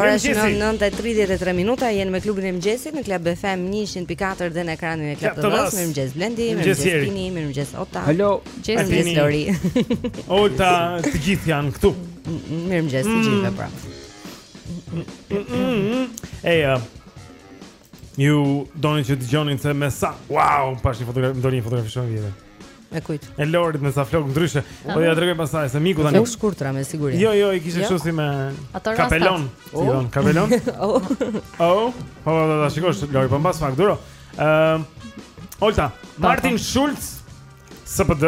Ora është 9:33 minuta, jeni me klubin e mëngjesit në Club FM 104 dhe në ekranin e Club TV-së. Mirëmëngjes Blendi, mirëmëngjes Kini, mirëmëngjes Olta. Hello, mirëmëngjes Lori. Olta, të gjithë janë këtu. Mirëmëngjes të gjithëve mm. pra. Ej, Ju doni që të dëgjoni se me sa Wow, pashë një fotografi, doli një fotografi shumë e vjetër E kujt E Lorit me ca flokë ndryshe Po ia tregoj pastaj, se miku tani Flokë të shkurtra me siguri Jo, jo, i kishte jo? kështu si me Kapelon Si oh. don, kapelon Oh Oh, po, po, po, shikosh, Lori, po mbas fakt, duro uh, Olta, Martin Schulz SPD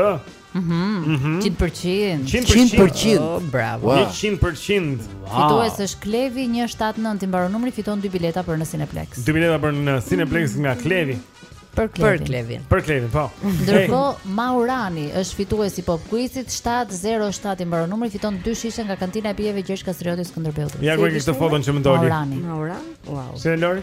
Mhm. 100%. 100%. Oh, bravo. 100%. Fitues është Klevi 179 i mbaron numri fiton dy bileta për në Cineplex. Dy bileta për në Cineplex nga Klevi. Për Klevin. Për Klevin. Për Klevin, po. Ndërkohë Maurani është fitues i Pop Quizit 707 i mbaron numri fiton dy shishe nga kantina e pijeve Gjergj Kastrioti Skënderbeu. Ja ku e është fotoja që më doli. Maurani. Maurani. Wow. Si je Lori.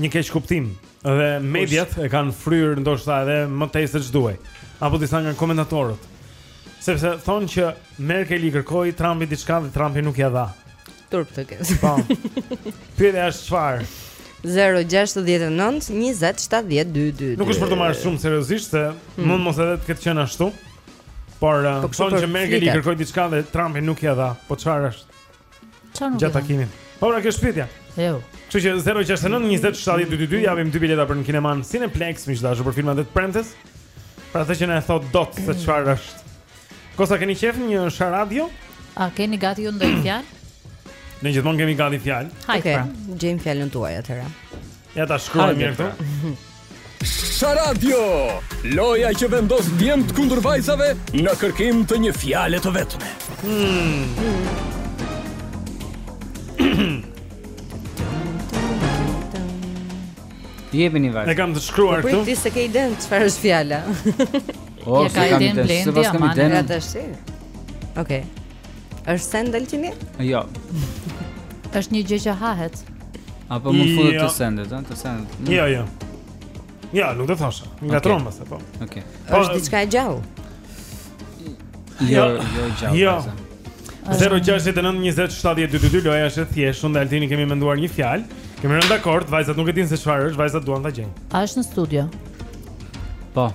një keq kuptim dhe mediat e kanë fryrë ndoshta edhe më tej se ç'duhej. Apo disa nga komentatorët. Sepse thonë që Merkel i kërkoi Trumpit diçka dhe Trumpi nuk ia dha. Turp të kesh. Po. Pyetja është çfarë? 0-6-19-27-12 Nuk është për të marrë shumë seriosisht se hmm. mund mos edhe të ketë qenë ashtu Por, uh, po thonë që Merkel i kërkoi diçka dhe Trumpi nuk ia dha Po çfarë është? Çfarë? Gjatë takimit. Po pra, kjo është pyetja. Jo. Kështu që 069 20 70 222 japim dy bileta për në kineman Cineplex, miq të dashur për filmat e të premtes. Pra atë që na e thotë dot se çfarë është. Ka sa keni qejf një sharadë? A keni gati ju ndonjë fjalë? Ne gjithmonë kemi gati fjalë. Hajde. Okay. Pra. Gjejmë fjalën tuaj atëherë. Ja ta shkruaj mirë këtu. Sharada, loja që vendos djemt kundër vajzave në kërkim të një fjale të vetme. Hmm. Jepi një vajzë. E kam të shkruar po këtu. Po ti s'e ke idenë çfarë është fjala. O, s'e kam idenë Blendi, ma në rrë të shirë. Okej. Është send, Altin? Jo. Është një gjë që hahet. Apo mund të futet jo. te sendet, ëh, te sendet. Jo, jo. Ja, nuk do të thosha. Ngatërron po them po. Okej. Po, është diçka e gjallë. Jo, jo, jo gjallë. Jo. 0692070222 loja është e thjeshtë, unë dhe Altini kemi menduar një fjalë. Kemi rënë dakord, vajzat nuk e dinë se çfarë është, vajzat duan ta gjejnë. A është në studio? Po.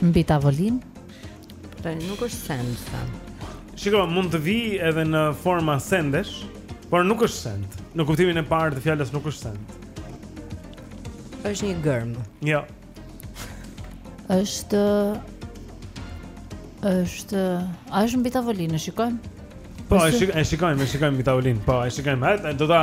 Mbi tavolinë? Pra nuk është send, the. Shiko, mund të vijë edhe në forma sendesh, por nuk është send. Në kuptimin e parë të fjalës nuk është send. Është një germë. Jo. Është është a është mbi tavolinë, shikojmë. Po, e shikojmë, e shikojmë mbi tavolinë. Po, e shikojmë. Hajde, do ta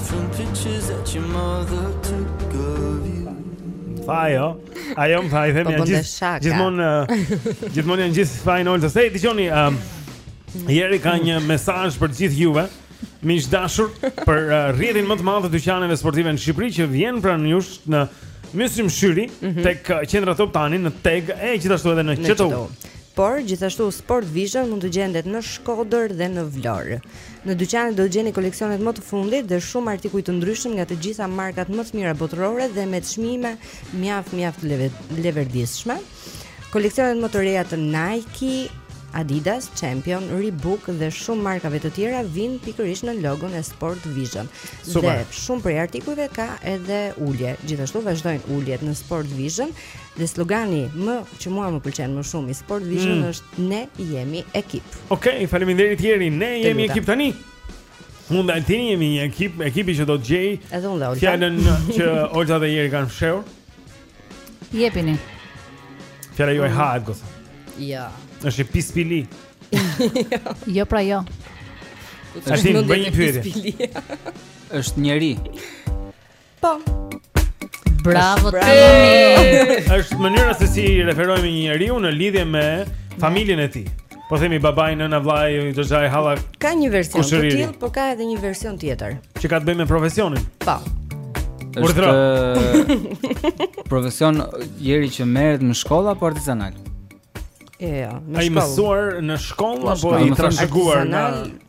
Tha ajo, ajo më tha i themi po gjithë, gjithmonë, gjithmonë janë gjithë fajn Olta. Hej, dëgjoni, um, Eri ka një mesazh për të gjithë juve, miq të dashur për uh, rrjetin më të madh të dyqaneve sportive në Shqipëri, që vjen pranë jush në Myslym Shyri, mm -hmm. tek uh, qendra Toptani në TEG, e gjithashtu edhe në QTU. Por, gjithashtu Sport Vision mund të gjendet në Shkodër dhe në Vlorë. Në dyqanet do të gjeni koleksionet më të fundit dhe shumë artikuj të ndryshëm nga të gjitha markat më të mira botërore dhe me çmime mjaft mjaft të leverdishme. Koleksionet më të reja të Nike, Adidas, Champion, Reebok dhe shumë markave të tjera vijnë pikërisht në logon e Sport Vision. Super. Dhe shumë prej artikujve ka edhe ulje. Gjithashtu vazhdojnë uljet në Sport Vision dhe slogani më që mua më pëlqen më shumë i Sport Vision mm. është Ne jemi ekip. Okej, okay, faleminderit Jeri. Ne jemi ekip tani. Unë dhe Altini jemi një ekip, ekipi që do të gjej. Edhe unë Olta. Fjalën që Olta dhe Jeri kanë fshehur. Jepini. Fjala juaj hahet gjithashtu. Ja. Është pispili. jo pra jo. Është një pyetje. Është njeri. Po. Bravo Timi. Është mënyra se si i referohemi një njeriu në lidhje me familjen e tij. Po themi babai, nëna, vllai, xhaxhai, halla. Ka një version të tillë, por ka edhe një version tjetër. Që ka të bëjë me profesionin. Po. Është profesion Jeri që merret në shkollë apo artizanal? Jo, jo, në shkollë. A i mësuar në shkollë apo i trashëguar në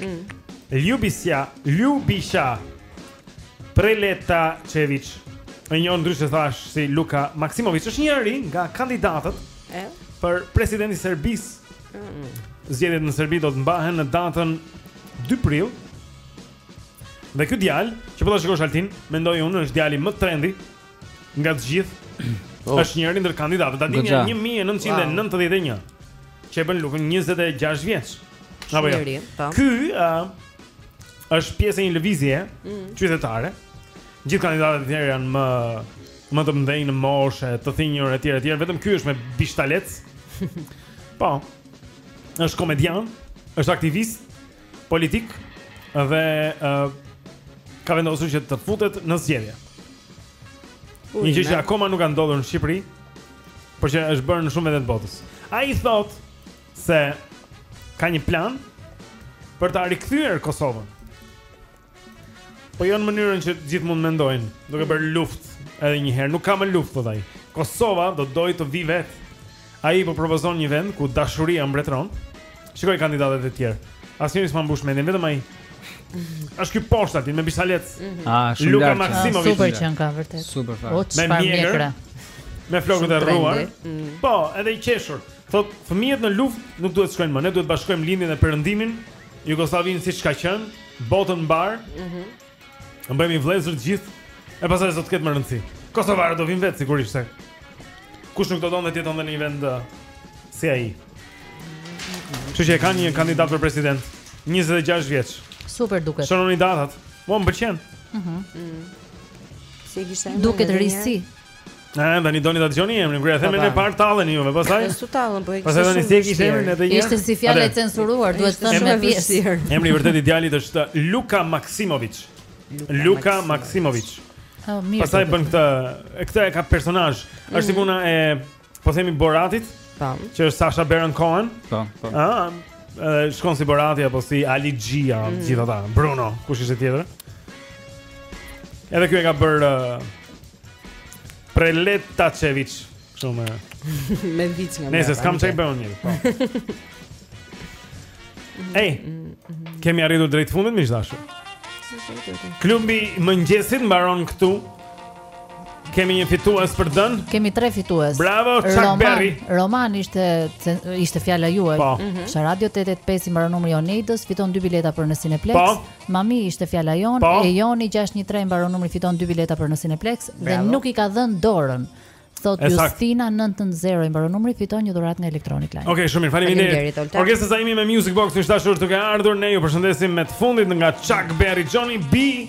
Mm. Ljubisha, Ljubisha. Preletaçeviç. E njohur ndryshe thash si Luka Maksimovic është njëri nga kandidatët e? për president i Serbisë. Mm. Zgjedhjet në Serbi do të mbahen në datën 2 prill. Dhe ky djalë, që po ta shikosh Altin, mendoj unë është djali më trendy Nga të gjithë oh. është njëri ndër kandidatët. Datëlindja 1991. Që e bën Lukën 26 vjeç. Apo jo. Po. Ky uh, është pjesë e një lëvizje mm. qytetare. Gjithë kandidatët e tjerë janë më më të mëdhenj në moshë, të thinjur etj etj, vetëm ky është me bishtalec. Po. Është komedian, është aktivist, politik dhe uh, ka vendosur që të futet në zgjedhje. Një gjë që akoma nuk ka ndodhur në Shqipëri, por që është bërë në shumë vende të botës. Ai thotë se ka një plan për ta rikthyer Kosovën Po jo në mënyrën që gjithë mund mendojnë, duke mm. bërë luftë edhe një herë, nuk ka më luftë, thotë ai. Kosova do doj të vijë vetë. Ai po propozon një vend ku dashuria mbretëron. Shikoji kandidatët e tjerë. Asnjëri s'ma mbush mendjen, vetëm ai. Është ky poshtë aty me bishtalec. Mhm. Ah, shumë Luka Maksimovic. Super që ka vërtet. Super fakt. Me mjekër. Me flokët e rruar. Mm. Po, edhe i qeshur. Thotë, fëmijët në luftë nuk duhet të shkojnë më, ne duhet të bashkojmë lindjen e perëndimin Jugosllavinë siç ka qenë, botën mbarë. Mhm. Mm Bëhemi vëllezër të gjithë E pasaj s'do ketë më rëndësi Kosovarët do vinë vetë sigurisht se Kush nuk do donte të jetonte në një vend uh, si ai Kështu që e kanë një kandidat për president 26 vjeç Super duket Shënoni datat Mua më pëlqen mm -hmm. mm. Si e kishte emrin Duket risi Ne tani doni ta dëgjoni emrin, kur ja them në parë talleni juve, pastaj. Ne s'u tallëm, po e kishte. Pastaj ne si e kishte emrin edhe një. Ishte si fjalë e censuruar, duhet të thënë me pjesë. Emri i vërtetë i djalit është Luka Maksimovic. Luka Maksimovic. Oh, mirë. Pastaj bën këtë, këtë e ka personazh. Është mhm. puna e Po themi Boratit? Tam. Që është Sasha Baron Cohen? Tam, po, tam. Po. Ah, eh, shkon si Borati apo si Ali G apo mm. gjithë ata. Bruno, kush ishte tjetër? Edhe ky e ka bër uh, eh, Preleta Çeviç, kështu me me vic nga. Nëse s'kam çaj bën një. Po. Ej. Kemi arritur drejt fundit miq të dashur. Klubi i mëngjesit mbaron këtu. Kemi një fitues për dën? Kemi tre fitues. Bravo Chuck Berry. Roman ishte ishte fjala juaj. Po. Mhm. Sa radio 885 i mbaron numri i Oneidës, fiton dy bileta për në Cineplex. Po. Mami ishte fjala jon, po. e Joni 613 i mbaron numri fiton dy bileta për në Cineplex dhe nuk i ka dhën dorën. Thot Justina 910 i mbaron numri fiton një dhuratë nga Electronic Line. Okej, shumë mirë. Faleminderit. Orkestra, se jemi me Music Box miq të dashur duke ardhur ne ju përshëndesim me të fundit nga Chuck Berry Johnny B.